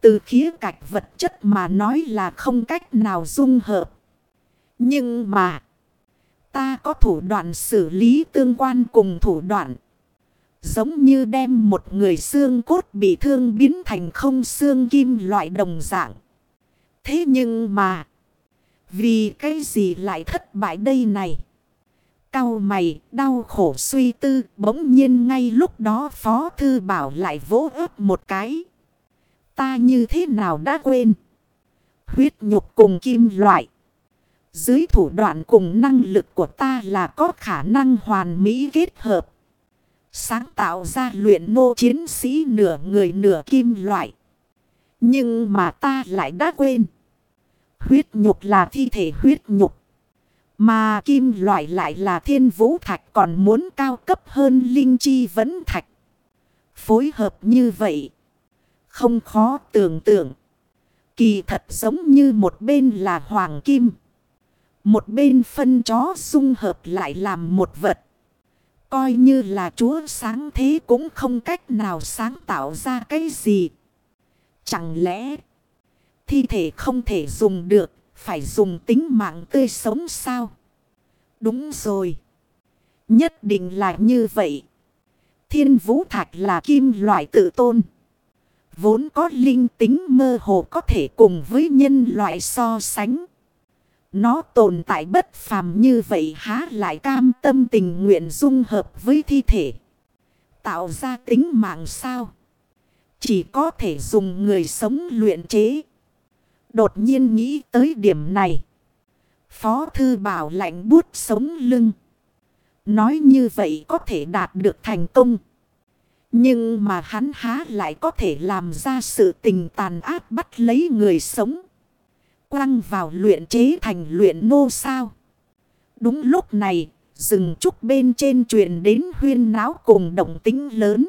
Từ khía cạch vật chất mà nói là không cách nào dung hợp. Nhưng mà, ta có thủ đoạn xử lý tương quan cùng thủ đoạn. Giống như đem một người xương cốt bị thương biến thành không xương kim loại đồng dạng. Thế nhưng mà, vì cái gì lại thất bại đây này? Cao mày, đau khổ suy tư, bỗng nhiên ngay lúc đó Phó Thư Bảo lại vỗ ớt một cái. Ta như thế nào đã quên? Huyết nhục cùng kim loại. Dưới thủ đoạn cùng năng lực của ta là có khả năng hoàn mỹ kết hợp. Sáng tạo ra luyện nô chiến sĩ nửa người nửa kim loại. Nhưng mà ta lại đã quên. Huyết nhục là thi thể huyết nhục. Mà kim loại lại là thiên vũ thạch còn muốn cao cấp hơn linh chi vẫn thạch. Phối hợp như vậy. Không khó tưởng tượng. Kỳ thật giống như một bên là hoàng kim. Một bên phân chó xung hợp lại làm một vật. Coi như là chúa sáng thế cũng không cách nào sáng tạo ra cái gì. Chẳng lẽ thi thể không thể dùng được, phải dùng tính mạng tươi sống sao? Đúng rồi. Nhất định là như vậy. Thiên vũ thạch là kim loại tự tôn. Vốn có linh tính mơ hồ có thể cùng với nhân loại so sánh. Nó tồn tại bất phàm như vậy há lại cam tâm tình nguyện dung hợp với thi thể. Tạo ra tính mạng sao? Chỉ có thể dùng người sống luyện chế. Đột nhiên nghĩ tới điểm này. Phó thư bảo lạnh bút sống lưng. Nói như vậy có thể đạt được thành công. Nhưng mà hắn há lại có thể làm ra sự tình tàn ác bắt lấy người sống. Quăng vào luyện chế thành luyện nô sao. Đúng lúc này, rừng trúc bên trên truyền đến huyên náo cùng động tính lớn.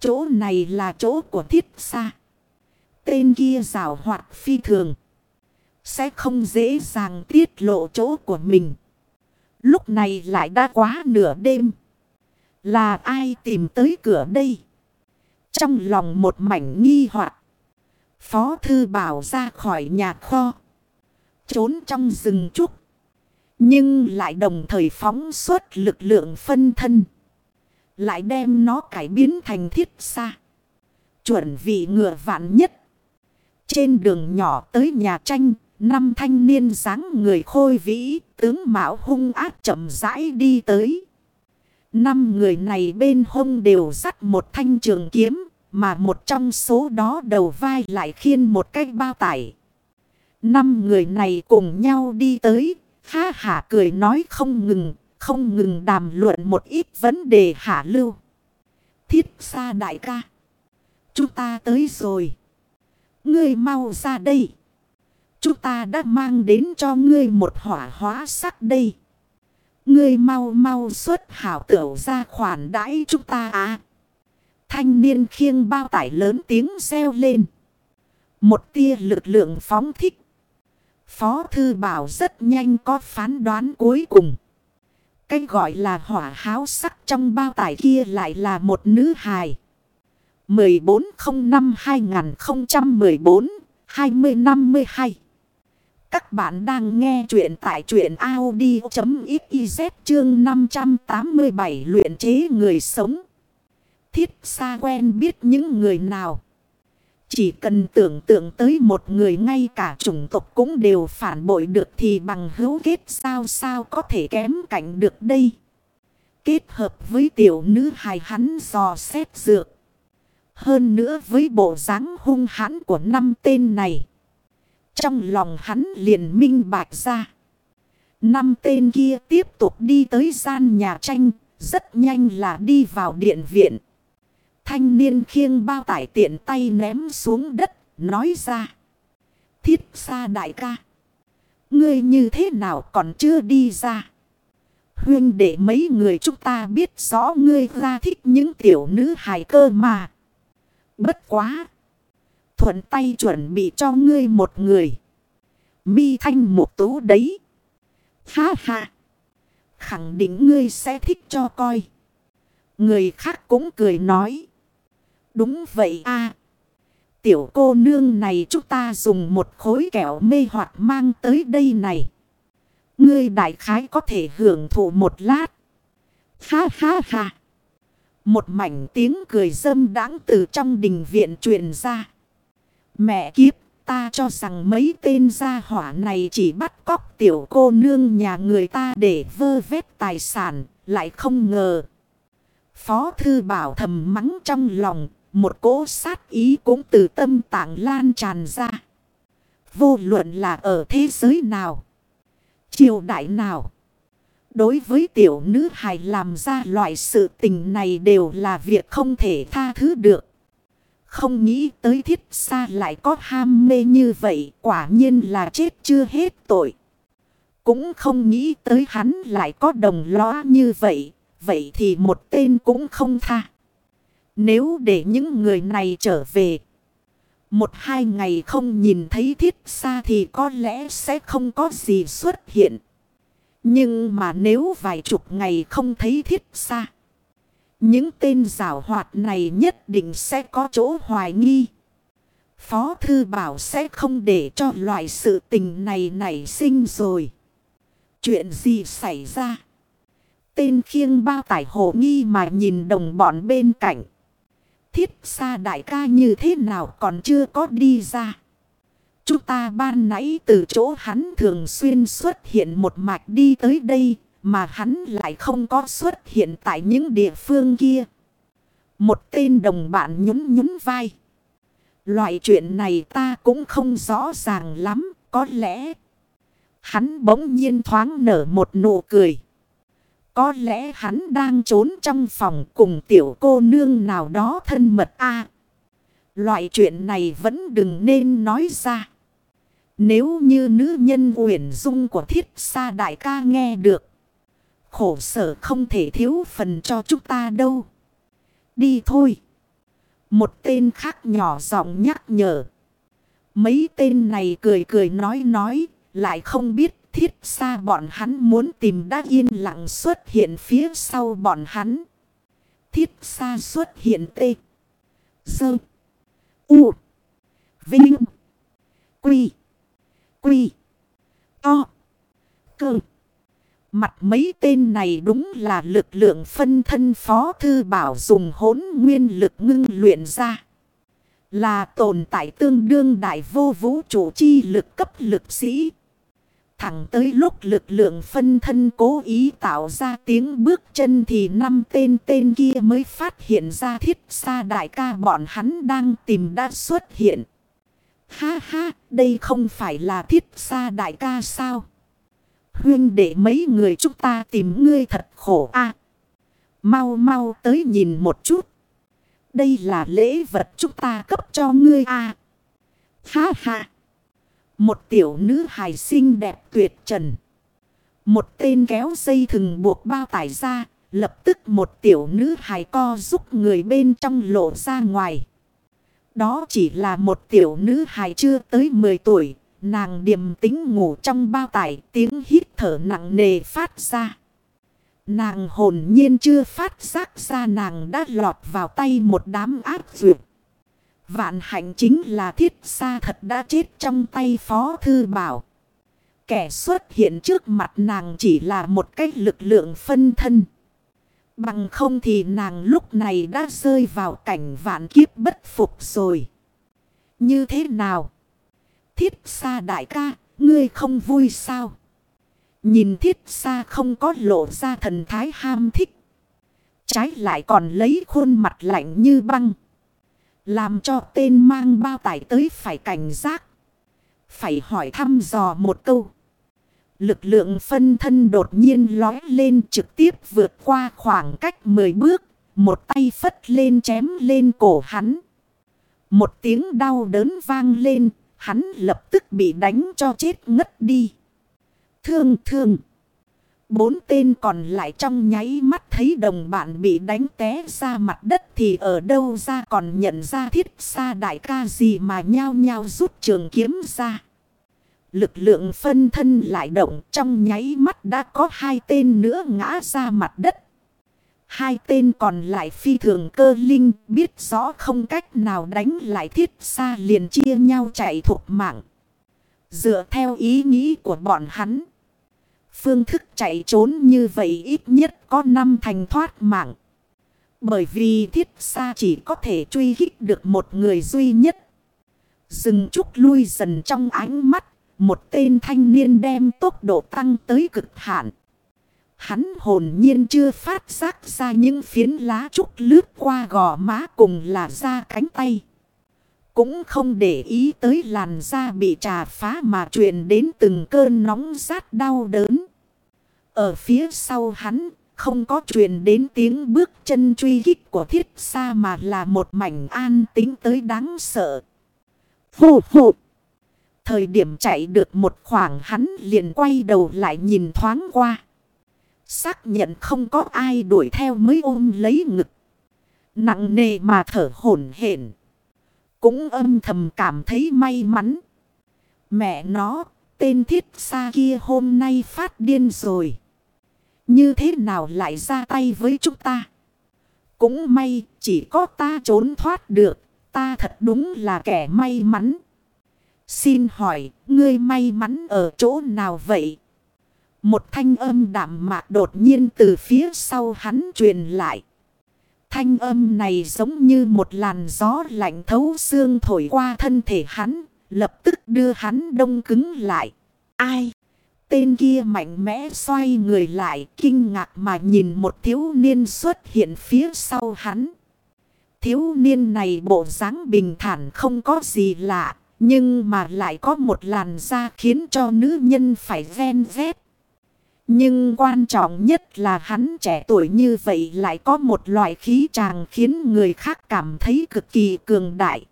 Chỗ này là chỗ của thiết xa. Tên kia rào hoạt phi thường. Sẽ không dễ dàng tiết lộ chỗ của mình. Lúc này lại đã quá nửa đêm. Là ai tìm tới cửa đây? Trong lòng một mảnh nghi hoặc Phó thư bảo ra khỏi nhà kho. Trốn trong rừng trúc. Nhưng lại đồng thời phóng suốt lực lượng phân thân. Lại đem nó cải biến thành thiết xa. Chuẩn vị ngựa vạn nhất. Trên đường nhỏ tới nhà tranh. Năm thanh niên dáng người khôi vĩ. Tướng Mạo hung ác chậm rãi đi tới. Năm người này bên hông đều dắt một thanh trường kiếm, mà một trong số đó đầu vai lại khiên một cái bao tải. Năm người này cùng nhau đi tới, ha hả cười nói không ngừng, không ngừng đàm luận một ít vấn đề hạ lưu. Thiết xa đại ca. Chúng ta tới rồi. Ngươi mau ra đây. Chúng ta đã mang đến cho ngươi một hỏa hóa sắc đây. Ngươi mau mau xuất hảo tửu ra khoản đãi chúng ta à. Thanh niên khiêng bao tải lớn tiếng reo lên. Một tia lực lượng phóng thích. Phó thư bảo rất nhanh có phán đoán cuối cùng. Cái gọi là hỏa háo sắc trong bao tải kia lại là một nữ hài. 1405-2014-2052 các bạn đang nghe chuyện tại chuyện Audi.xyz chương 587 luyện chế người sống. Thiết xa quen biết những người nào. Chỉ cần tưởng tượng tới một người ngay cả chủng tộc cũng đều phản bội được thì bằng hữu kết sao sao có thể kém cảnh được đây. Kết hợp với tiểu nữ hài hắn dò xét dược. Hơn nữa với bộ dáng hung hãn của năm tên này. Trong lòng hắn liền minh bạch ra. Năm tên kia tiếp tục đi tới gian nhà tranh. Rất nhanh là đi vào điện viện. Thanh niên khiêng bao tải tiện tay ném xuống đất. Nói ra. Thiết xa đại ca. Ngươi như thế nào còn chưa đi ra. huyên để mấy người chúng ta biết rõ ngươi ra thích những tiểu nữ hài cơ mà. Bất quá. Thuận tay chuẩn bị cho ngươi một người. Mi thanh một tú đấy. Ha ha. Khẳng định ngươi sẽ thích cho coi. Người khác cũng cười nói. Đúng vậy a Tiểu cô nương này chúng ta dùng một khối kẹo mê hoặc mang tới đây này. Ngươi đại khái có thể hưởng thụ một lát. Ha ha ha. Một mảnh tiếng cười dâm đáng từ trong đình viện truyền ra. Mẹ kiếp, ta cho rằng mấy tên gia hỏa này chỉ bắt cóc tiểu cô nương nhà người ta để vơ vét tài sản, lại không ngờ. Phó thư bảo thầm mắng trong lòng, một cỗ sát ý cũng từ tâm tạng lan tràn ra. Vô luận là ở thế giới nào, triều đại nào. Đối với tiểu nữ hài làm ra loại sự tình này đều là việc không thể tha thứ được. Không nghĩ tới thiết xa lại có ham mê như vậy quả nhiên là chết chưa hết tội. Cũng không nghĩ tới hắn lại có đồng lõa như vậy. Vậy thì một tên cũng không tha. Nếu để những người này trở về. Một hai ngày không nhìn thấy thiết xa thì có lẽ sẽ không có gì xuất hiện. Nhưng mà nếu vài chục ngày không thấy thiết xa. Những tên rào hoạt này nhất định sẽ có chỗ hoài nghi. Phó Thư Bảo sẽ không để cho loại sự tình này nảy sinh rồi. Chuyện gì xảy ra? Tên khiêng bao tải hồ nghi mà nhìn đồng bọn bên cạnh. Thiết xa đại ca như thế nào còn chưa có đi ra. Chúng ta ban nãy từ chỗ hắn thường xuyên xuất hiện một mạch đi tới đây. Mà hắn lại không có xuất hiện tại những địa phương kia. Một tên đồng bạn nhún nhún vai. Loại chuyện này ta cũng không rõ ràng lắm. Có lẽ hắn bỗng nhiên thoáng nở một nụ cười. Có lẽ hắn đang trốn trong phòng cùng tiểu cô nương nào đó thân mật a Loại chuyện này vẫn đừng nên nói ra. Nếu như nữ nhân uyển dung của thiết sa đại ca nghe được. Khổ sở không thể thiếu phần cho chúng ta đâu. Đi thôi. Một tên khác nhỏ giọng nhắc nhở. Mấy tên này cười cười nói nói. Lại không biết thiết xa bọn hắn muốn tìm đã yên lặng xuất hiện phía sau bọn hắn. Thiết xa xuất hiện tê. Sơ. U. Vinh. Quy. Quy. To. Cơ. Mặt mấy tên này đúng là lực lượng phân thân phó thư bảo dùng hốn nguyên lực ngưng luyện ra. Là tồn tại tương đương đại vô vũ trụ chi lực cấp lực sĩ. Thẳng tới lúc lực lượng phân thân cố ý tạo ra tiếng bước chân thì năm tên tên kia mới phát hiện ra thiết xa đại ca bọn hắn đang tìm đã xuất hiện. Ha ha, đây không phải là thiết xa đại ca sao? Huyên để mấy người chúng ta tìm ngươi thật khổ a Mau mau tới nhìn một chút. Đây là lễ vật chúng ta cấp cho ngươi a Ha ha. Một tiểu nữ hài xinh đẹp tuyệt trần. Một tên kéo dây thừng buộc bao tải ra. Lập tức một tiểu nữ hài co giúp người bên trong lộ ra ngoài. Đó chỉ là một tiểu nữ hài chưa tới 10 tuổi. Nàng điềm tính ngủ trong bao tải, tiếng hít thở nặng nề phát ra. Nàng hồn nhiên chưa phát giác ra nàng đã lọt vào tay một đám áp dược. Vạn hạnh chính là thiết xa thật đã chết trong tay phó thư bảo. Kẻ xuất hiện trước mặt nàng chỉ là một cách lực lượng phân thân. Bằng không thì nàng lúc này đã rơi vào cảnh vạn kiếp bất phục rồi. Như thế nào? Thiết xa đại ca, ngươi không vui sao? Nhìn thiết xa không có lộ ra thần thái ham thích. Trái lại còn lấy khuôn mặt lạnh như băng. Làm cho tên mang bao tải tới phải cảnh giác. Phải hỏi thăm dò một câu. Lực lượng phân thân đột nhiên lói lên trực tiếp vượt qua khoảng cách 10 bước. Một tay phất lên chém lên cổ hắn. Một tiếng đau đớn vang lên. Hắn lập tức bị đánh cho chết ngất đi. Thương thương. Bốn tên còn lại trong nháy mắt thấy đồng bạn bị đánh té ra mặt đất thì ở đâu ra còn nhận ra thiết xa đại ca gì mà nhao nhao rút trường kiếm ra. Lực lượng phân thân lại động, trong nháy mắt đã có hai tên nữa ngã ra mặt đất. Hai tên còn lại phi thường cơ linh, biết rõ không cách nào đánh lại thiết xa liền chia nhau chạy thuộc mạng. Dựa theo ý nghĩ của bọn hắn. Phương thức chạy trốn như vậy ít nhất có năm thành thoát mạng. Bởi vì thiết xa chỉ có thể truy hích được một người duy nhất. Dừng chút lui dần trong ánh mắt. Một tên thanh niên đem tốc độ tăng tới cực hạn. Hắn hồn nhiên chưa phát giác ra những phiến lá trúc lướt qua gò má cùng là da cánh tay. Cũng không để ý tới làn da bị trà phá mà truyền đến từng cơn nóng rát đau đớn. Ở phía sau hắn không có truyền đến tiếng bước chân truy kích của thiết xa mà là một mảnh an tính tới đáng sợ. Hù hù! Thời điểm chạy được một khoảng hắn liền quay đầu lại nhìn thoáng qua. Xác nhận không có ai đuổi theo mới ôm lấy ngực. Nặng nề mà thở hổn hển. Cũng âm thầm cảm thấy may mắn. Mẹ nó, tên thiết xa kia hôm nay phát điên rồi. Như thế nào lại ra tay với chúng ta? Cũng may, chỉ có ta trốn thoát được. Ta thật đúng là kẻ may mắn. Xin hỏi, ngươi may mắn ở chỗ nào vậy? Một thanh âm đạm mạc đột nhiên từ phía sau hắn truyền lại. Thanh âm này giống như một làn gió lạnh thấu xương thổi qua thân thể hắn, lập tức đưa hắn đông cứng lại. Ai? Tên kia mạnh mẽ xoay người lại, kinh ngạc mà nhìn một thiếu niên xuất hiện phía sau hắn. Thiếu niên này bộ dáng bình thản không có gì lạ, nhưng mà lại có một làn da khiến cho nữ nhân phải ven vét. Nhưng quan trọng nhất là hắn trẻ tuổi như vậy lại có một loại khí tràng khiến người khác cảm thấy cực kỳ cường đại.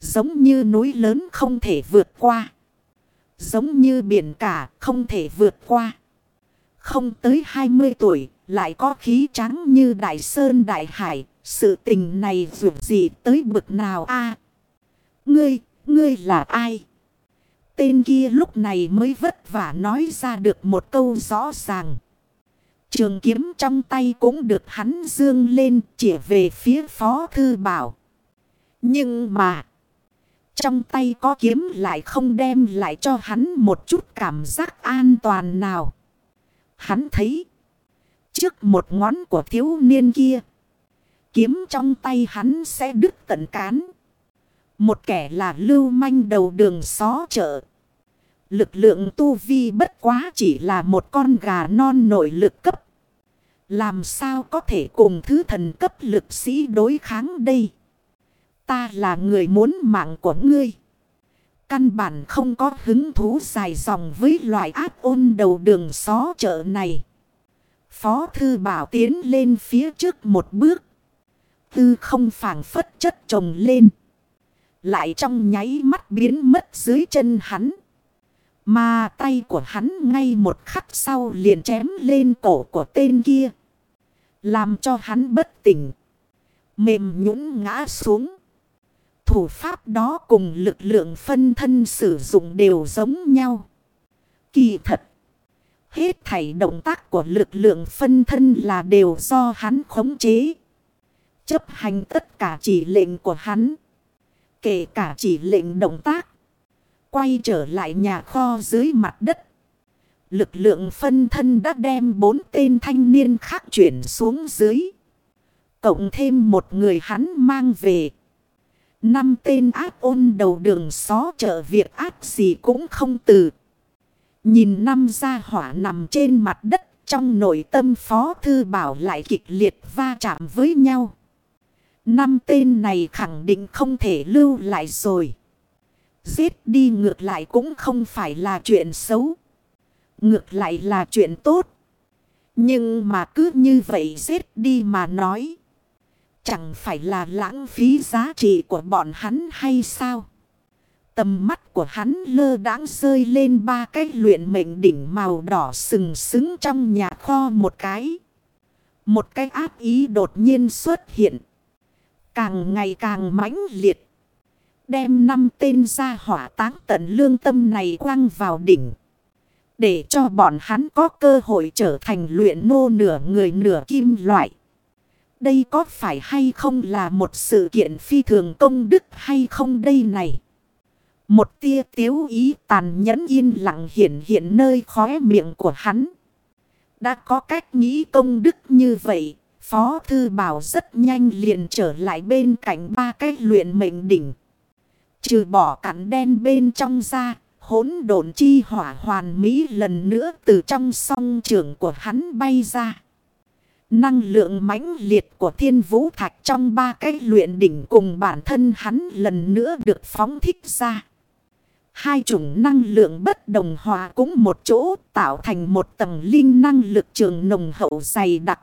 Giống như núi lớn không thể vượt qua. Giống như biển cả không thể vượt qua. Không tới 20 tuổi lại có khí trắng như đại sơn đại hải. Sự tình này dù gì tới bực nào a Ngươi, ngươi là ai? Tên kia lúc này mới vất vả nói ra được một câu rõ ràng. Trường kiếm trong tay cũng được hắn dương lên chỉ về phía phó thư bảo. Nhưng mà. Trong tay có kiếm lại không đem lại cho hắn một chút cảm giác an toàn nào. Hắn thấy. Trước một ngón của thiếu niên kia. Kiếm trong tay hắn sẽ đứt tận cán. Một kẻ là lưu manh đầu đường xó chợ. Lực lượng tu vi bất quá chỉ là một con gà non nội lực cấp. Làm sao có thể cùng thứ thần cấp lực sĩ đối kháng đây? Ta là người muốn mạng của ngươi. Căn bản không có hứng thú dài dòng với loại ác ôn đầu đường xó chợ này. Phó thư bảo tiến lên phía trước một bước. Tư không phản phất chất trồng lên. Lại trong nháy mắt biến mất dưới chân hắn. Mà tay của hắn ngay một khắc sau liền chém lên cổ của tên kia. Làm cho hắn bất tỉnh. Mềm nhũng ngã xuống. Thủ pháp đó cùng lực lượng phân thân sử dụng đều giống nhau. Kỳ thật. Hết thảy động tác của lực lượng phân thân là đều do hắn khống chế. Chấp hành tất cả chỉ lệnh của hắn. Kể cả chỉ lệnh động tác. Quay trở lại nhà kho dưới mặt đất. Lực lượng phân thân đã đem bốn tên thanh niên khác chuyển xuống dưới. Cộng thêm một người hắn mang về. Năm tên ác ôn đầu đường xó chợ việc ác gì cũng không từ. Nhìn năm gia hỏa nằm trên mặt đất, trong nội tâm phó thư bảo lại kịch liệt va chạm với nhau. Năm tên này khẳng định không thể lưu lại rồi. Giết đi ngược lại cũng không phải là chuyện xấu. Ngược lại là chuyện tốt. Nhưng mà cứ như vậy giết đi mà nói. Chẳng phải là lãng phí giá trị của bọn hắn hay sao? Tầm mắt của hắn lơ đãng rơi lên ba cái luyện mệnh đỉnh màu đỏ sừng sững trong nhà kho một cái. Một cái áp ý đột nhiên xuất hiện. Càng ngày càng mãnh liệt. Đem năm tên ra hỏa táng tận lương tâm này quăng vào đỉnh. Để cho bọn hắn có cơ hội trở thành luyện nô nửa người nửa kim loại. Đây có phải hay không là một sự kiện phi thường công đức hay không đây này? Một tia tiếu ý tàn nhẫn yên lặng hiện hiện nơi khóe miệng của hắn. Đã có cách nghĩ công đức như vậy, Phó Thư Bảo rất nhanh liền trở lại bên cạnh ba cái luyện mệnh đỉnh. Trừ bỏ cắn đen bên trong ra, hỗn độn chi hỏa hoàn mỹ lần nữa từ trong song trường của hắn bay ra. Năng lượng mãnh liệt của thiên vũ thạch trong ba cái luyện đỉnh cùng bản thân hắn lần nữa được phóng thích ra. Hai chủng năng lượng bất đồng hòa cũng một chỗ tạo thành một tầng linh năng lực trường nồng hậu dày đặc.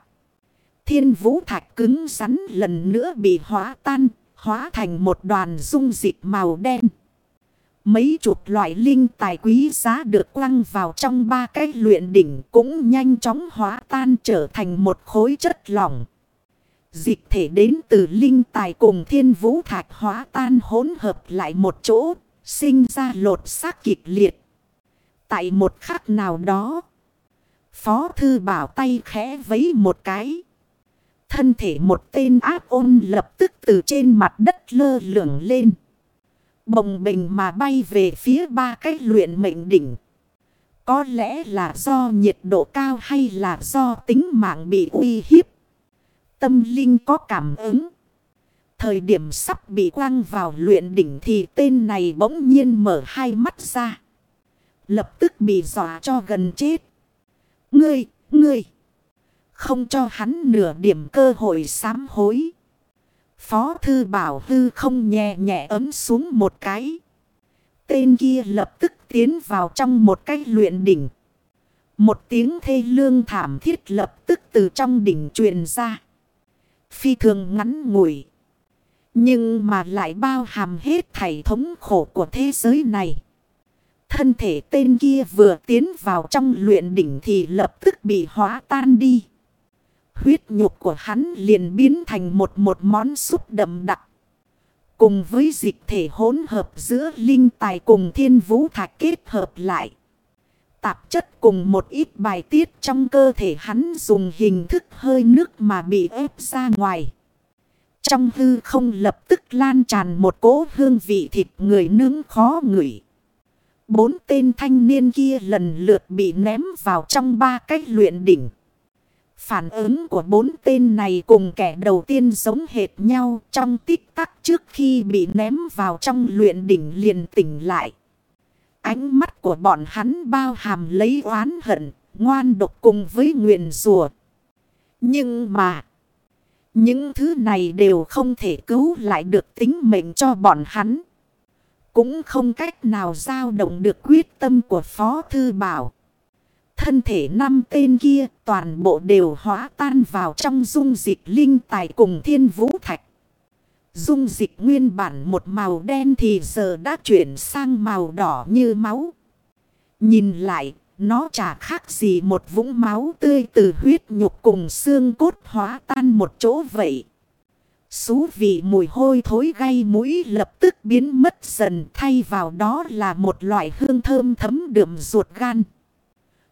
Thiên vũ thạch cứng rắn lần nữa bị hóa tan, hóa thành một đoàn dung dịch màu đen. Mấy chục loại linh tài quý giá được quăng vào trong ba cái luyện đỉnh cũng nhanh chóng hóa tan trở thành một khối chất lỏng. Dịch thể đến từ linh tài cùng thiên vũ thạch hóa tan hỗn hợp lại một chỗ, sinh ra lột xác kịch liệt. Tại một khắc nào đó, Phó Thư Bảo tay khẽ vấy một cái. Thân thể một tên ác ôn lập tức từ trên mặt đất lơ lửng lên. Bồng bình mà bay về phía ba cái luyện mệnh đỉnh. Có lẽ là do nhiệt độ cao hay là do tính mạng bị uy hiếp. Tâm linh có cảm ứng. Thời điểm sắp bị quăng vào luyện đỉnh thì tên này bỗng nhiên mở hai mắt ra. Lập tức bị dọa cho gần chết. Ngươi, ngươi. Không cho hắn nửa điểm cơ hội sám hối. Phó thư bảo hư không nhẹ nhẹ ấm xuống một cái. Tên kia lập tức tiến vào trong một cái luyện đỉnh. Một tiếng thê lương thảm thiết lập tức từ trong đỉnh truyền ra. Phi thường ngắn ngủi. Nhưng mà lại bao hàm hết thảy thống khổ của thế giới này. Thân thể tên kia vừa tiến vào trong luyện đỉnh thì lập tức bị hóa tan đi. Huyết nhục của hắn liền biến thành một một món súp đậm đặc. Cùng với dịch thể hỗn hợp giữa linh tài cùng thiên vũ thạch kết hợp lại. Tạp chất cùng một ít bài tiết trong cơ thể hắn dùng hình thức hơi nước mà bị ép ra ngoài. Trong hư không lập tức lan tràn một cỗ hương vị thịt người nướng khó ngửi. Bốn tên thanh niên kia lần lượt bị ném vào trong ba cách luyện đỉnh. Phản ứng của bốn tên này cùng kẻ đầu tiên giống hệt nhau trong tích tắc trước khi bị ném vào trong luyện đỉnh liền tỉnh lại. Ánh mắt của bọn hắn bao hàm lấy oán hận, ngoan độc cùng với nguyện rùa. Nhưng mà... Những thứ này đều không thể cứu lại được tính mệnh cho bọn hắn. Cũng không cách nào giao động được quyết tâm của Phó Thư Bảo. Thân thể năm tên kia toàn bộ đều hóa tan vào trong dung dịch linh tài cùng thiên vũ thạch. Dung dịch nguyên bản một màu đen thì giờ đã chuyển sang màu đỏ như máu. Nhìn lại, nó chả khác gì một vũng máu tươi từ huyết nhục cùng xương cốt hóa tan một chỗ vậy. Xú vị mùi hôi thối gây mũi lập tức biến mất dần thay vào đó là một loại hương thơm thấm đượm ruột gan.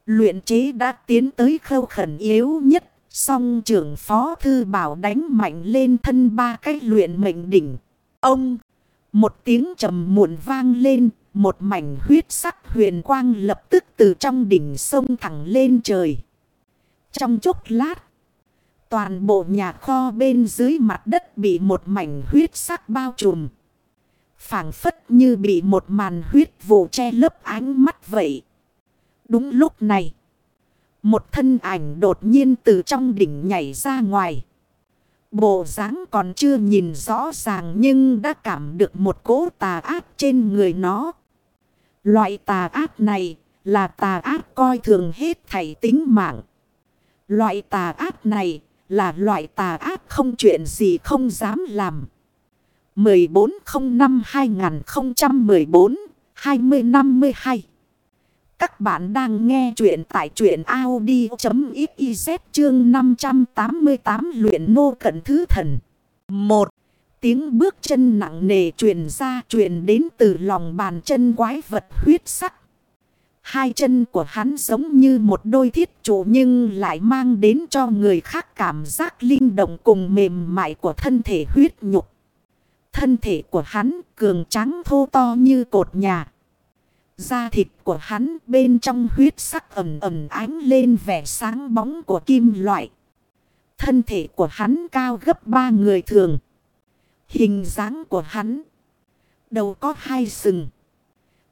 Luyện chế đã tiến tới khâu khẩn yếu nhất, song trưởng phó thư bảo đánh mạnh lên thân ba cái luyện mệnh đỉnh. Ông, một tiếng trầm muộn vang lên, một mảnh huyết sắc huyền quang lập tức từ trong đỉnh sông thẳng lên trời. Trong chốc lát, toàn bộ nhà kho bên dưới mặt đất bị một mảnh huyết sắc bao trùm. phảng phất như bị một màn huyết vụ che lấp ánh mắt vậy. Đúng lúc này, một thân ảnh đột nhiên từ trong đỉnh nhảy ra ngoài. Bộ dáng còn chưa nhìn rõ ràng nhưng đã cảm được một cỗ tà ác trên người nó. Loại tà ác này là tà ác coi thường hết thảy tính mạng. Loại tà ác này là loại tà ác không chuyện gì không dám làm. 1405-2014-2052 các bạn đang nghe chuyện tại chuyện Audi.xyz chương 588 luyện nô cận thứ thần. một, Tiếng bước chân nặng nề truyền ra, truyền đến từ lòng bàn chân quái vật huyết sắc. Hai chân của hắn giống như một đôi thiết trụ nhưng lại mang đến cho người khác cảm giác linh động cùng mềm mại của thân thể huyết nhục. Thân thể của hắn cường trắng thô to như cột nhà. Da thịt của hắn bên trong huyết sắc ẩm ẩm ánh lên vẻ sáng bóng của kim loại. Thân thể của hắn cao gấp ba người thường. Hình dáng của hắn. Đầu có hai sừng.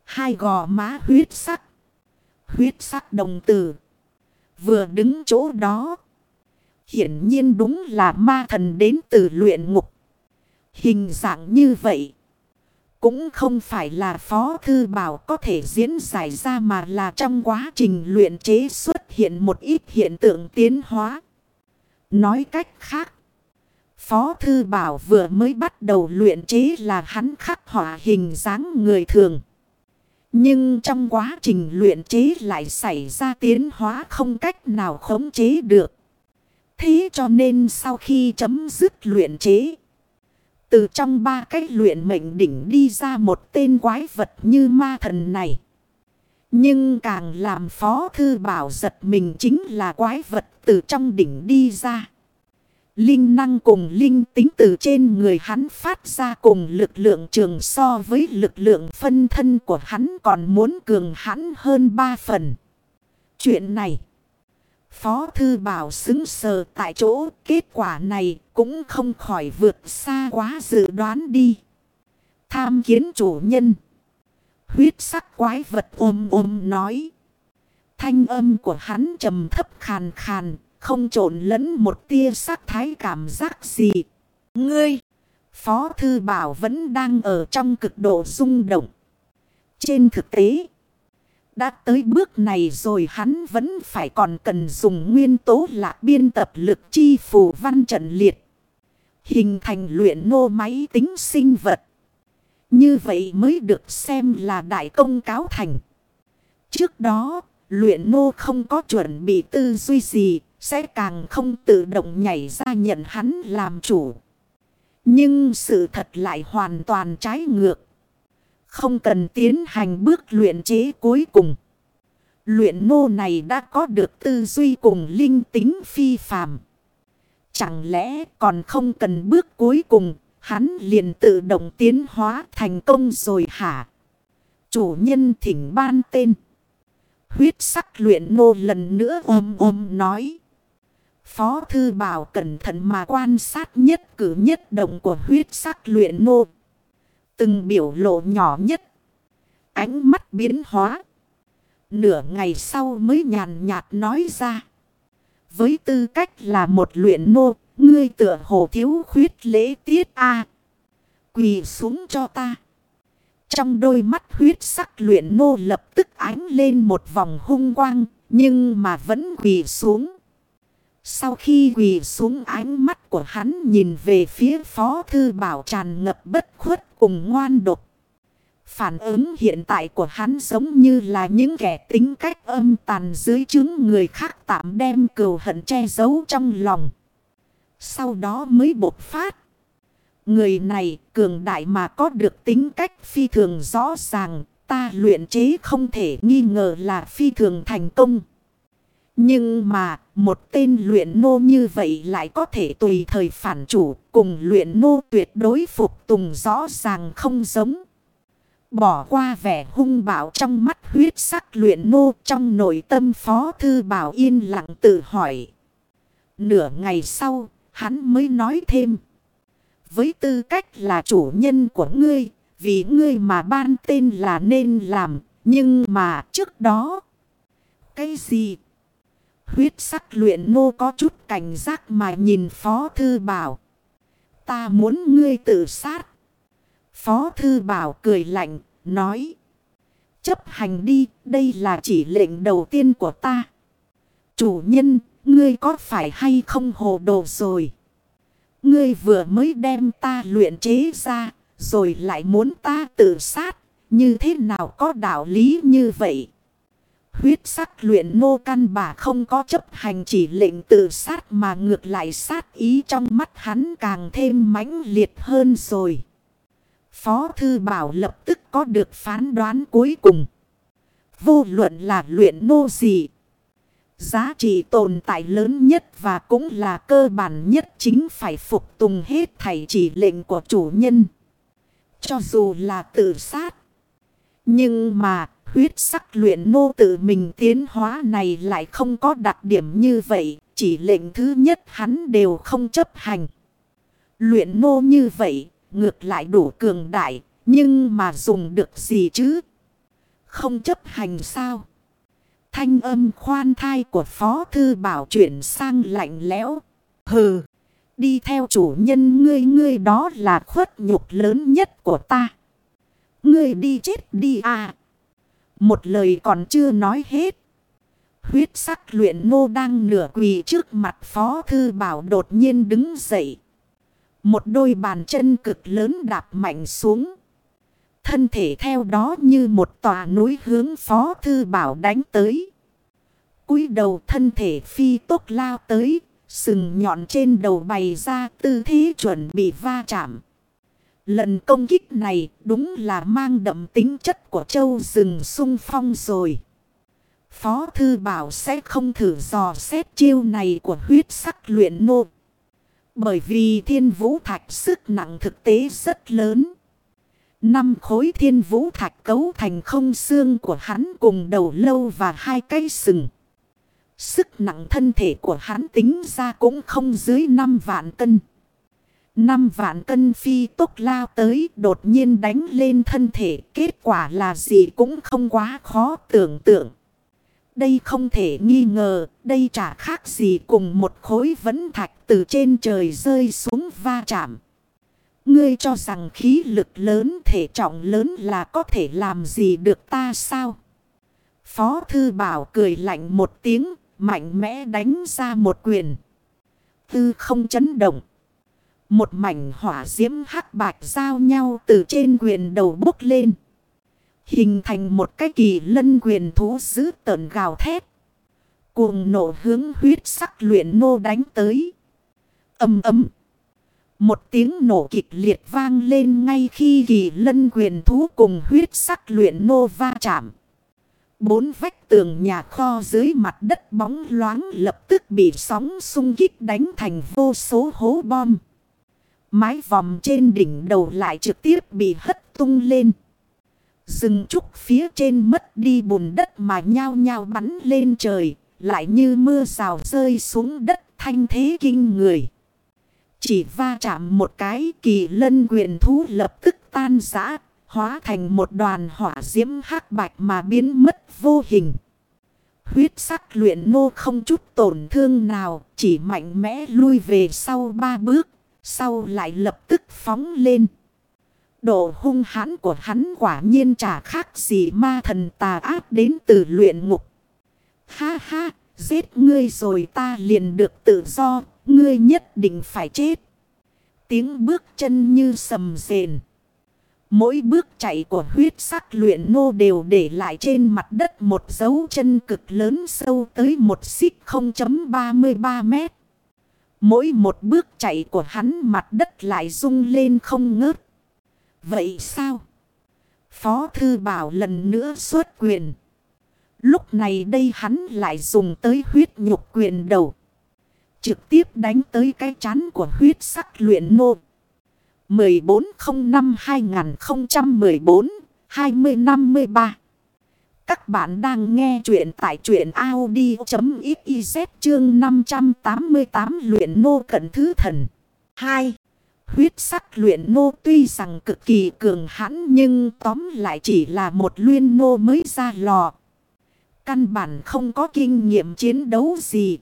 Hai gò má huyết sắc. Huyết sắc đồng tử. Vừa đứng chỗ đó. Hiển nhiên đúng là ma thần đến từ luyện ngục. Hình dạng như vậy. Cũng không phải là Phó Thư Bảo có thể diễn giải ra mà là trong quá trình luyện chế xuất hiện một ít hiện tượng tiến hóa. Nói cách khác. Phó Thư Bảo vừa mới bắt đầu luyện chế là hắn khắc họa hình dáng người thường. Nhưng trong quá trình luyện chế lại xảy ra tiến hóa không cách nào khống chế được. Thế cho nên sau khi chấm dứt luyện chế. Từ trong ba cách luyện mệnh đỉnh đi ra một tên quái vật như ma thần này. Nhưng càng làm phó thư bảo giật mình chính là quái vật từ trong đỉnh đi ra. Linh năng cùng linh tính từ trên người hắn phát ra cùng lực lượng trường so với lực lượng phân thân của hắn còn muốn cường hắn hơn ba phần. Chuyện này, Phó Thư Bảo xứng sờ tại chỗ kết quả này cũng không khỏi vượt xa quá dự đoán đi. Tham kiến chủ nhân. Huyết sắc quái vật ôm ôm nói. Thanh âm của hắn trầm thấp khàn khàn không trộn lẫn một tia sắc thái cảm giác gì. Ngươi, Phó Thư Bảo vẫn đang ở trong cực độ rung động. Trên thực tế, đã tới bước này rồi hắn vẫn phải còn cần dùng nguyên tố là biên tập lực chi phù văn trận liệt. Hình thành luyện nô máy tính sinh vật. Như vậy mới được xem là đại công cáo thành. Trước đó, luyện nô không có chuẩn bị tư duy gì, sẽ càng không tự động nhảy ra nhận hắn làm chủ. Nhưng sự thật lại hoàn toàn trái ngược. Không cần tiến hành bước luyện chế cuối cùng. Luyện nô này đã có được tư duy cùng linh tính phi phàm. Chẳng lẽ còn không cần bước cuối cùng, hắn liền tự động tiến hóa thành công rồi hả? Chủ nhân thỉnh ban tên. Huyết sắc luyện nô lần nữa ôm ôm nói. Phó Thư Bảo cẩn thận mà quan sát nhất cử nhất động của huyết sắc luyện nô. Từng biểu lộ nhỏ nhất. Ánh mắt biến hóa. Nửa ngày sau mới nhàn nhạt nói ra. Với tư cách là một luyện nô, ngươi tựa hồ thiếu khuyết lễ tiết A. Quỳ xuống cho ta. Trong đôi mắt huyết sắc luyện nô lập tức ánh lên một vòng hung quang, nhưng mà vẫn quỳ xuống. Sau khi quỳ xuống ánh mắt của hắn nhìn về phía phó thư bảo tràn ngập bất khuất cùng ngoan độc. Phản ứng hiện tại của hắn giống như là những kẻ tính cách âm tàn dưới chứng người khác tạm đem cừu hận che giấu trong lòng. Sau đó mới bột phát. Người này, cường đại mà có được tính cách phi thường rõ ràng. Ta luyện chế không thể nghi ngờ là phi thường thành công. Nhưng mà một tên luyện nô như vậy lại có thể tùy thời phản chủ cùng luyện nô tuyệt đối phục tùng rõ ràng không giống. Bỏ qua vẻ hung bạo trong mắt huyết sắc luyện nô trong nội tâm phó thư bảo yên lặng tự hỏi. Nửa ngày sau, hắn mới nói thêm. Với tư cách là chủ nhân của ngươi, vì ngươi mà ban tên là nên làm, nhưng mà trước đó... Cái gì? Huyết sắc luyện nô có chút cảnh giác mà nhìn Phó Thư Bảo. Ta muốn ngươi tự sát. Phó Thư Bảo cười lạnh, nói. Chấp hành đi, đây là chỉ lệnh đầu tiên của ta. Chủ nhân, ngươi có phải hay không hồ đồ rồi? Ngươi vừa mới đem ta luyện chế ra, rồi lại muốn ta tự sát, như thế nào có đạo lý như vậy? Huyết sắc luyện nô căn bà không có chấp hành chỉ lệnh tự sát mà ngược lại sát ý trong mắt hắn càng thêm mãnh liệt hơn rồi. Phó Thư Bảo lập tức có được phán đoán cuối cùng. Vô luận là luyện nô gì. Giá trị tồn tại lớn nhất và cũng là cơ bản nhất chính phải phục tùng hết thảy chỉ lệnh của chủ nhân. Cho dù là tự sát. Nhưng mà huyết sắc luyện nô tự mình tiến hóa này lại không có đặc điểm như vậy. Chỉ lệnh thứ nhất hắn đều không chấp hành. Luyện nô như vậy ngược lại đủ cường đại. Nhưng mà dùng được gì chứ? Không chấp hành sao? Thanh âm khoan thai của Phó Thư Bảo chuyển sang lạnh lẽo. Hừ, đi theo chủ nhân ngươi ngươi đó là khuất nhục lớn nhất của ta. Ngươi đi chết đi à. Một lời còn chưa nói hết. Huyết sắc luyện nô đang nửa quỳ trước mặt Phó Thư Bảo đột nhiên đứng dậy. Một đôi bàn chân cực lớn đạp mạnh xuống. Thân thể theo đó như một tòa núi hướng Phó Thư Bảo đánh tới. cúi đầu thân thể phi tốt lao tới, sừng nhọn trên đầu bày ra tư thế chuẩn bị va chạm. Lần công kích này đúng là mang đậm tính chất của châu rừng sung phong rồi. Phó Thư Bảo sẽ không thử dò xét chiêu này của huyết sắc luyện nô. Bởi vì thiên vũ thạch sức nặng thực tế rất lớn. Năm khối thiên vũ thạch cấu thành không xương của hắn cùng đầu lâu và hai cây sừng. Sức nặng thân thể của hắn tính ra cũng không dưới 5 vạn cân. 5 vạn cân phi tốc lao tới đột nhiên đánh lên thân thể. Kết quả là gì cũng không quá khó tưởng tượng. Đây không thể nghi ngờ, đây chả khác gì cùng một khối vấn thạch từ trên trời rơi xuống va chạm. Ngươi cho rằng khí lực lớn thể trọng lớn là có thể làm gì được ta sao? Phó thư bảo cười lạnh một tiếng, mạnh mẽ đánh ra một quyền. Tư không chấn động. Một mảnh hỏa diễm hắc bạch giao nhau từ trên quyền đầu bốc lên. Hình thành một cái kỳ lân quyền thú dữ tợn gào thét. Cuồng nổ hướng huyết sắc luyện nô đánh tới. Âm ấm. Một tiếng nổ kịch liệt vang lên ngay khi kỳ lân quyền thú cùng huyết sắc luyện nô va chạm. Bốn vách tường nhà kho dưới mặt đất bóng loáng lập tức bị sóng sung kích đánh thành vô số hố bom. Mái vòm trên đỉnh đầu lại trực tiếp bị hất tung lên. Rừng trúc phía trên mất đi bùn đất mà nhao nhao bắn lên trời, lại như mưa rào rơi xuống đất thanh thế kinh người. Chỉ va chạm một cái kỳ lân quyền thú lập tức tan rã, hóa thành một đoàn hỏa diễm hắc bạch mà biến mất vô hình. Huyết sắc luyện nô không chút tổn thương nào, chỉ mạnh mẽ lui về sau ba bước, sau lại lập tức phóng lên. Độ hung hãn của hắn quả nhiên chả khác gì ma thần tà ác đến từ luyện ngục. Ha ha, giết ngươi rồi ta liền được tự do, ngươi nhất định phải chết. Tiếng bước chân như sầm rền. Mỗi bước chạy của huyết sắc luyện nô đều để lại trên mặt đất một dấu chân cực lớn sâu tới một xích 0.33 mét. Mỗi một bước chạy của hắn mặt đất lại rung lên không ngớt. Vậy sao? Phó Thư Bảo lần nữa xuất quyền. Lúc này đây hắn lại dùng tới huyết nhục quyền đầu. Trực tiếp đánh tới cái chán của huyết sắc luyện nô. 1405-2014-2053 các bạn đang nghe chuyện tại chuyện Audi.xyz chương 588 luyện nô cận thứ thần. 2. Huyết sắc luyện nô tuy rằng cực kỳ cường hãn nhưng tóm lại chỉ là một luyện nô mới ra lò. Căn bản không có kinh nghiệm chiến đấu gì.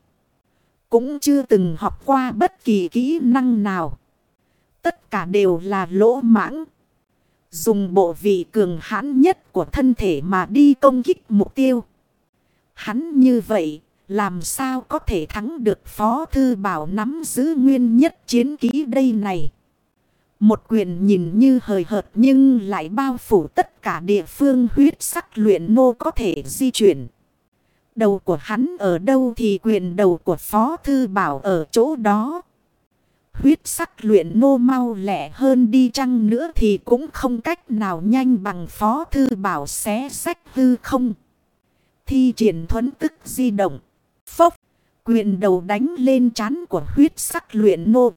Cũng chưa từng học qua bất kỳ kỹ năng nào. Tất cả đều là lỗ mãng. Dùng bộ vị cường hãn nhất của thân thể mà đi công kích mục tiêu. Hắn như vậy, Làm sao có thể thắng được Phó Thư Bảo nắm giữ nguyên nhất chiến kỹ đây này. Một quyền nhìn như hời hợt nhưng lại bao phủ tất cả địa phương huyết sắc luyện nô có thể di chuyển. Đầu của hắn ở đâu thì quyền đầu của Phó Thư Bảo ở chỗ đó. Huyết sắc luyện nô mau lẹ hơn đi chăng nữa thì cũng không cách nào nhanh bằng Phó Thư Bảo xé sách hư không. Thi triển thuấn tức di động. Phốc. Quyền đầu đánh lên chán của huyết sắc luyện nô.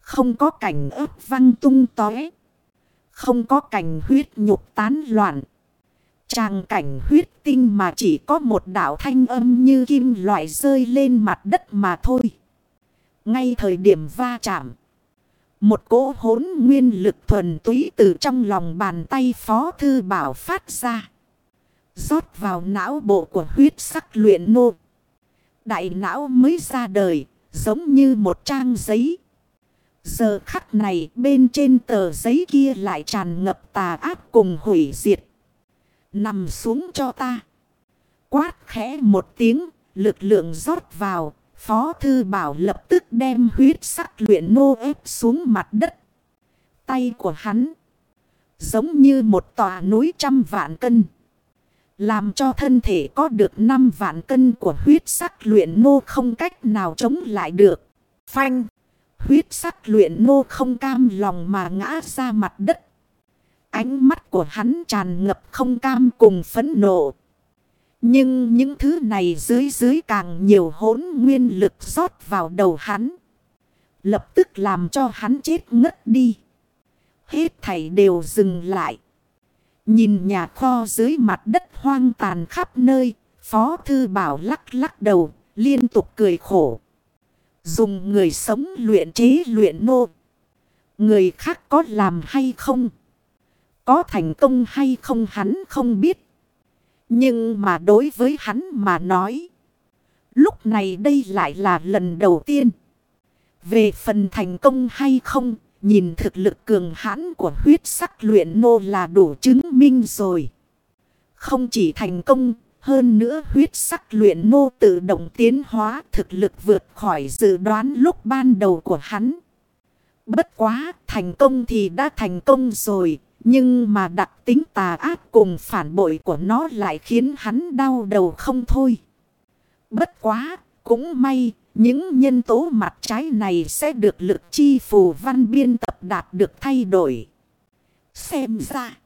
Không có cảnh ớt văng tung tói. Không có cảnh huyết nhục tán loạn. Tràng cảnh huyết tinh mà chỉ có một đảo thanh âm như kim loại rơi lên mặt đất mà thôi. Ngay thời điểm va chạm. Một cỗ hốn nguyên lực thuần túy từ trong lòng bàn tay phó thư bảo phát ra. rót vào não bộ của huyết sắc luyện nô. Đại não mới ra đời, giống như một trang giấy. Giờ khắc này bên trên tờ giấy kia lại tràn ngập tà ác cùng hủy diệt. Nằm xuống cho ta. Quát khẽ một tiếng, lực lượng rót vào. Phó thư bảo lập tức đem huyết sắc luyện nô ép xuống mặt đất. Tay của hắn, giống như một tòa núi trăm vạn cân. Làm cho thân thể có được 5 vạn cân của huyết sắc luyện nô không cách nào chống lại được. Phanh. Huyết sắc luyện nô không cam lòng mà ngã ra mặt đất. Ánh mắt của hắn tràn ngập không cam cùng phấn nộ. Nhưng những thứ này dưới dưới càng nhiều hỗn nguyên lực rót vào đầu hắn. Lập tức làm cho hắn chết ngất đi. Hết thảy đều dừng lại. Nhìn nhà kho dưới mặt đất hoang tàn khắp nơi. Phó thư bảo lắc lắc đầu, liên tục cười khổ. Dùng người sống luyện chế luyện nô. Người khác có làm hay không? Có thành công hay không hắn không biết. Nhưng mà đối với hắn mà nói. Lúc này đây lại là lần đầu tiên. Về phần thành công hay không, nhìn thực lực cường hãn của huyết sắc luyện nô là đủ chứng minh rồi. Không chỉ thành công, hơn nữa huyết sắc luyện nô tự động tiến hóa thực lực vượt khỏi dự đoán lúc ban đầu của hắn. Bất quá, thành công thì đã thành công rồi, nhưng mà đặc tính tà ác cùng phản bội của nó lại khiến hắn đau đầu không thôi. Bất quá, cũng may, những nhân tố mặt trái này sẽ được lực chi phù văn biên tập đạt được thay đổi. Xem ra,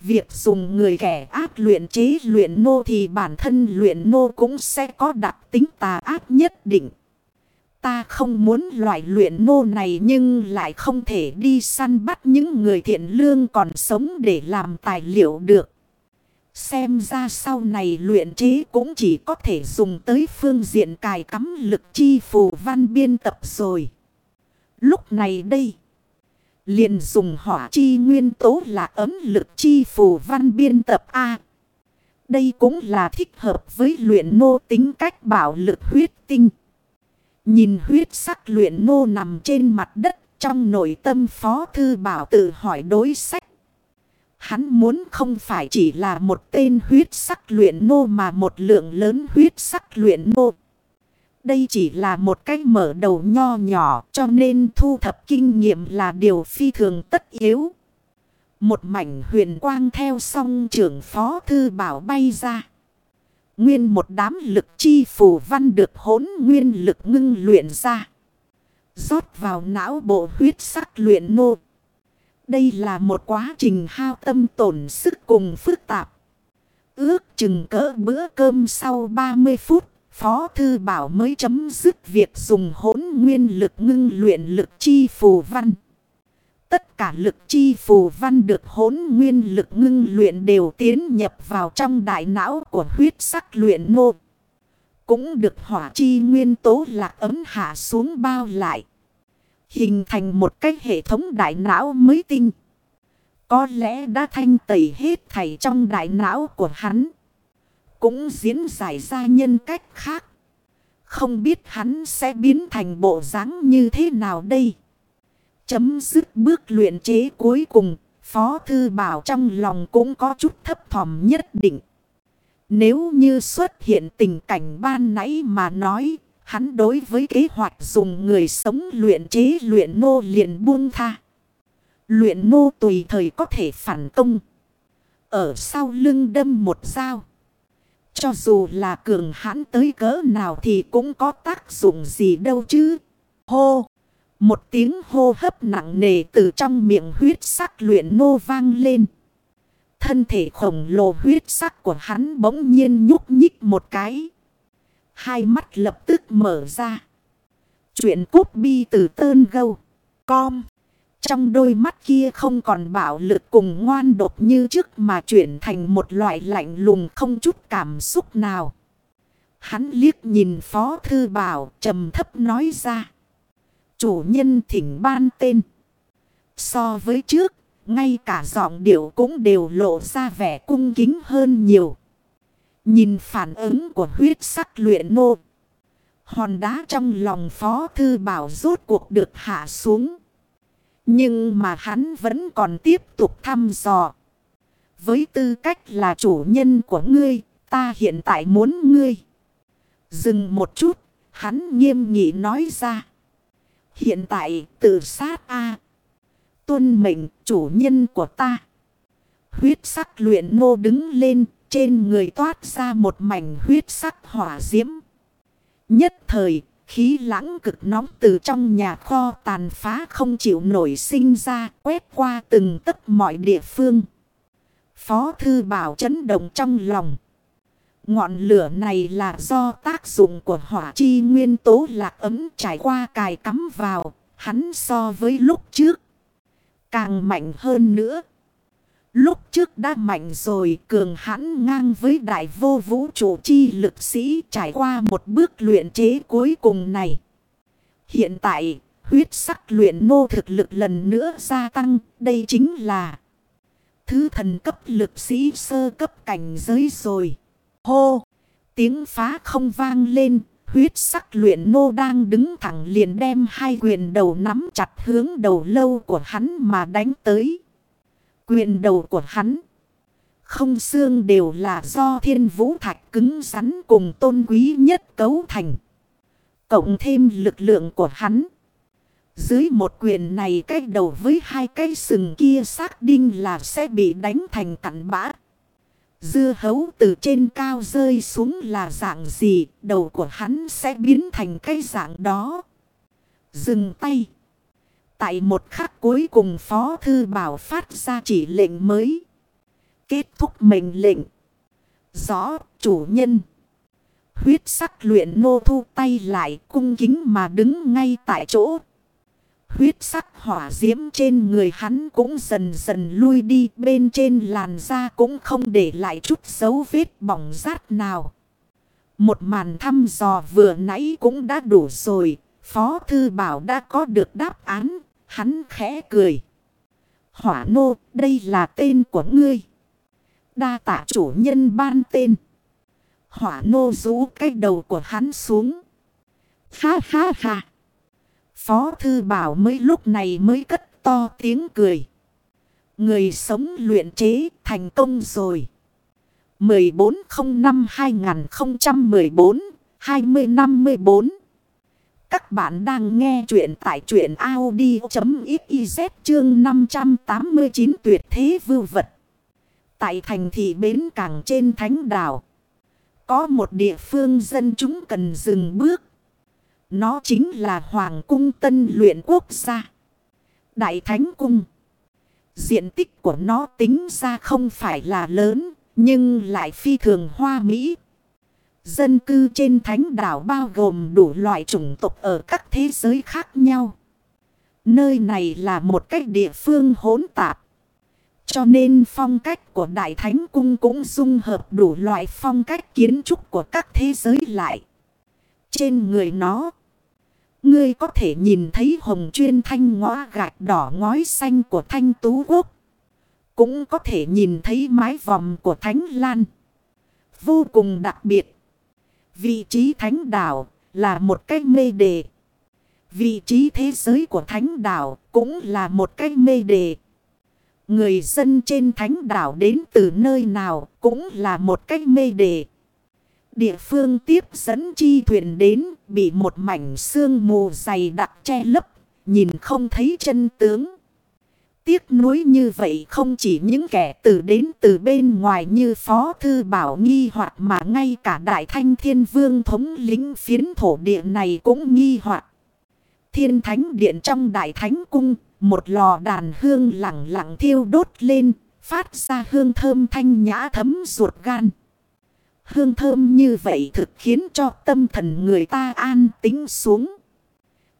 việc dùng người kẻ ác luyện chế luyện nô thì bản thân luyện nô cũng sẽ có đặc tính tà ác nhất định. Ta không muốn loại luyện nô này nhưng lại không thể đi săn bắt những người thiện lương còn sống để làm tài liệu được. Xem ra sau này luyện chế cũng chỉ có thể dùng tới phương diện cài cắm lực chi phù văn biên tập rồi. Lúc này đây, liền dùng hỏa chi nguyên tố là ấm lực chi phù văn biên tập A. Đây cũng là thích hợp với luyện nô tính cách bảo lực huyết tinh. Nhìn huyết sắc luyện nô nằm trên mặt đất, trong nội tâm phó thư bảo tự hỏi đối sách. Hắn muốn không phải chỉ là một tên huyết sắc luyện nô mà một lượng lớn huyết sắc luyện nô. Đây chỉ là một cách mở đầu nho nhỏ, cho nên thu thập kinh nghiệm là điều phi thường tất yếu. Một mảnh huyền quang theo song trưởng phó thư bảo bay ra. Nguyên một đám lực chi phù văn được hỗn nguyên lực ngưng luyện ra. rót vào não bộ huyết sắc luyện nô. Đây là một quá trình hao tâm tổn sức cùng phức tạp. Ước chừng cỡ bữa cơm sau 30 phút, Phó Thư Bảo mới chấm dứt việc dùng hỗn nguyên lực ngưng luyện lực chi phù văn. Tất cả lực chi phù văn được hỗn nguyên lực ngưng luyện đều tiến nhập vào trong đại não của huyết sắc luyện nô. Cũng được hỏa chi nguyên tố lạc ấm hạ xuống bao lại. Hình thành một cái hệ thống đại não mới tinh. Có lẽ đã thanh tẩy hết thảy trong đại não của hắn. Cũng diễn giải ra nhân cách khác. Không biết hắn sẽ biến thành bộ dáng như thế nào đây. Chấm dứt bước luyện chế cuối cùng. Phó Thư Bảo trong lòng cũng có chút thấp thỏm nhất định. Nếu như xuất hiện tình cảnh ban nãy mà nói, hắn đối với kế hoạch dùng người sống luyện chế luyện nô liền buông tha. Luyện nô tùy thời có thể phản công. Ở sau lưng đâm một dao. Cho dù là cường hãn tới cỡ nào thì cũng có tác dụng gì đâu chứ. Hô! Một tiếng hô hấp nặng nề từ trong miệng huyết sắc luyện nô vang lên. Thân thể khổng lồ huyết sắc của hắn bỗng nhiên nhúc nhích một cái. Hai mắt lập tức mở ra. Chuyện cút bi từ tơn gâu. Com. Trong đôi mắt kia không còn bạo lực cùng ngoan độc như trước mà chuyển thành một loại lạnh lùng không chút cảm xúc nào. Hắn liếc nhìn Phó Thư Bảo trầm thấp nói ra. Chủ nhân thỉnh ban tên. So với trước, ngay cả giọng điệu cũng đều lộ ra vẻ cung kính hơn nhiều. Nhìn phản ứng của huyết sắc luyện nô. Hòn đá trong lòng Phó Thư Bảo rốt cuộc được hạ xuống. Nhưng mà hắn vẫn còn tiếp tục thăm dò. Với tư cách là chủ nhân của ngươi, ta hiện tại muốn ngươi. Dừng một chút, hắn nghiêm nghị nói ra. Hiện tại tự sát A. Tuân mệnh chủ nhân của ta. Huyết sắc luyện nô đứng lên, trên người toát ra một mảnh huyết sắc hỏa diễm. Nhất thời, Khí lãng cực nóng từ trong nhà kho tàn phá không chịu nổi sinh ra quét qua từng tất mọi địa phương. Phó thư bảo chấn động trong lòng. Ngọn lửa này là do tác dụng của hỏa chi nguyên tố lạc ấm trải qua cài cắm vào. Hắn so với lúc trước. Càng mạnh hơn nữa. Lúc trước đã mạnh rồi cường hãn ngang với đại vô vũ trụ chi lực sĩ trải qua một bước luyện chế cuối cùng này. Hiện tại, huyết sắc luyện nô thực lực lần nữa gia tăng, đây chính là thứ thần cấp lực sĩ sơ cấp cảnh giới rồi. Hô! Tiếng phá không vang lên, huyết sắc luyện nô đang đứng thẳng liền đem hai quyền đầu nắm chặt hướng đầu lâu của hắn mà đánh tới. Quyền đầu của hắn. Không xương đều là do thiên vũ thạch cứng rắn cùng tôn quý nhất cấu thành. Cộng thêm lực lượng của hắn. Dưới một quyền này cái đầu với hai cái sừng kia xác đinh là sẽ bị đánh thành cặn bã. Dưa hấu từ trên cao rơi xuống là dạng gì, đầu của hắn sẽ biến thành cái dạng đó. Dừng tay. Tại một khắc cuối cùng Phó Thư Bảo phát ra chỉ lệnh mới. Kết thúc mệnh lệnh. Rõ chủ nhân. Huyết sắc luyện nô thu tay lại cung kính mà đứng ngay tại chỗ. Huyết sắc hỏa diễm trên người hắn cũng dần dần lui đi bên trên làn da cũng không để lại chút dấu vết bỏng rát nào. Một màn thăm dò vừa nãy cũng đã đủ rồi, Phó Thư Bảo đã có được đáp án Hắn khẽ cười. Hỏa nô, đây là tên của ngươi. Đa tạ chủ nhân ban tên. Hỏa nô rũ cái đầu của hắn xuống. Ha ha ha. Phó thư bảo mới lúc này mới cất to tiếng cười. Người sống luyện chế thành công rồi. 1405 2014 2054 các bạn đang nghe chuyện tại chuyện Audi.xyz chương 589 tuyệt thế vưu vật. Tại thành thị bến cảng trên thánh đảo. Có một địa phương dân chúng cần dừng bước. Nó chính là Hoàng cung Tân luyện quốc gia. Đại Thánh Cung. Diện tích của nó tính ra không phải là lớn, nhưng lại phi thường hoa mỹ. Dân cư trên thánh đảo bao gồm đủ loại chủng tộc ở các thế giới khác nhau. Nơi này là một cách địa phương hỗn tạp. Cho nên phong cách của Đại Thánh Cung cũng dung hợp đủ loại phong cách kiến trúc của các thế giới lại. Trên người nó, ngươi có thể nhìn thấy hồng chuyên thanh ngõ gạch đỏ ngói xanh của thanh tú quốc. Cũng có thể nhìn thấy mái vòm của Thánh Lan. Vô cùng đặc biệt. Vị trí thánh đảo là một cái mê đề. Vị trí thế giới của thánh đảo cũng là một cái mê đề. Người dân trên thánh đảo đến từ nơi nào cũng là một cách mê đề. Địa phương tiếp dẫn chi thuyền đến bị một mảnh sương mù dày đặc che lấp, nhìn không thấy chân tướng. Tiếc nuối như vậy không chỉ những kẻ từ đến từ bên ngoài như Phó Thư Bảo nghi hoặc mà ngay cả Đại Thanh Thiên Vương thống lĩnh phiến thổ địa này cũng nghi hoặc. Thiên Thánh Điện trong Đại Thánh Cung, một lò đàn hương lặng lặng thiêu đốt lên, phát ra hương thơm thanh nhã thấm ruột gan. Hương thơm như vậy thực khiến cho tâm thần người ta an tính xuống.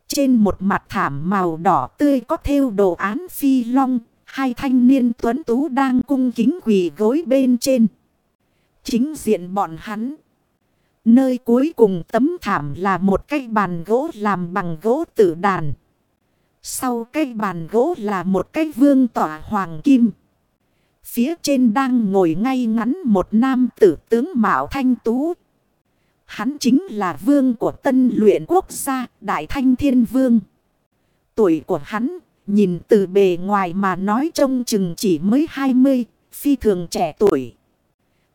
Trên một mặt thảm màu đỏ tươi có thêu đồ án phi long, hai thanh niên tuấn tú đang cung kính quỳ gối bên trên. Chính diện bọn hắn. Nơi cuối cùng tấm thảm là một cây bàn gỗ làm bằng gỗ tử đàn. Sau cây bàn gỗ là một cây vương tỏa hoàng kim. Phía trên đang ngồi ngay ngắn một nam tử tướng Mạo Thanh Tú. Hắn chính là vương của tân luyện quốc gia Đại Thanh Thiên Vương. Tuổi của hắn nhìn từ bề ngoài mà nói trông chừng chỉ mới 20, phi thường trẻ tuổi.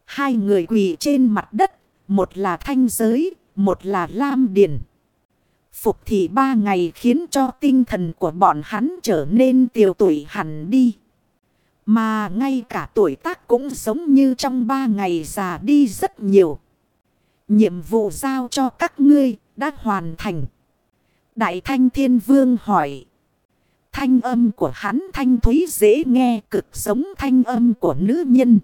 Hai người quỳ trên mặt đất, một là thanh giới, một là lam điển, Phục thị ba ngày khiến cho tinh thần của bọn hắn trở nên tiều tuổi hẳn đi. Mà ngay cả tuổi tác cũng giống như trong ba ngày già đi rất nhiều. Nhiệm vụ giao cho các ngươi đã hoàn thành. Đại thanh thiên vương hỏi. Thanh âm của hắn thanh thúy dễ nghe cực giống thanh âm của nữ nhân.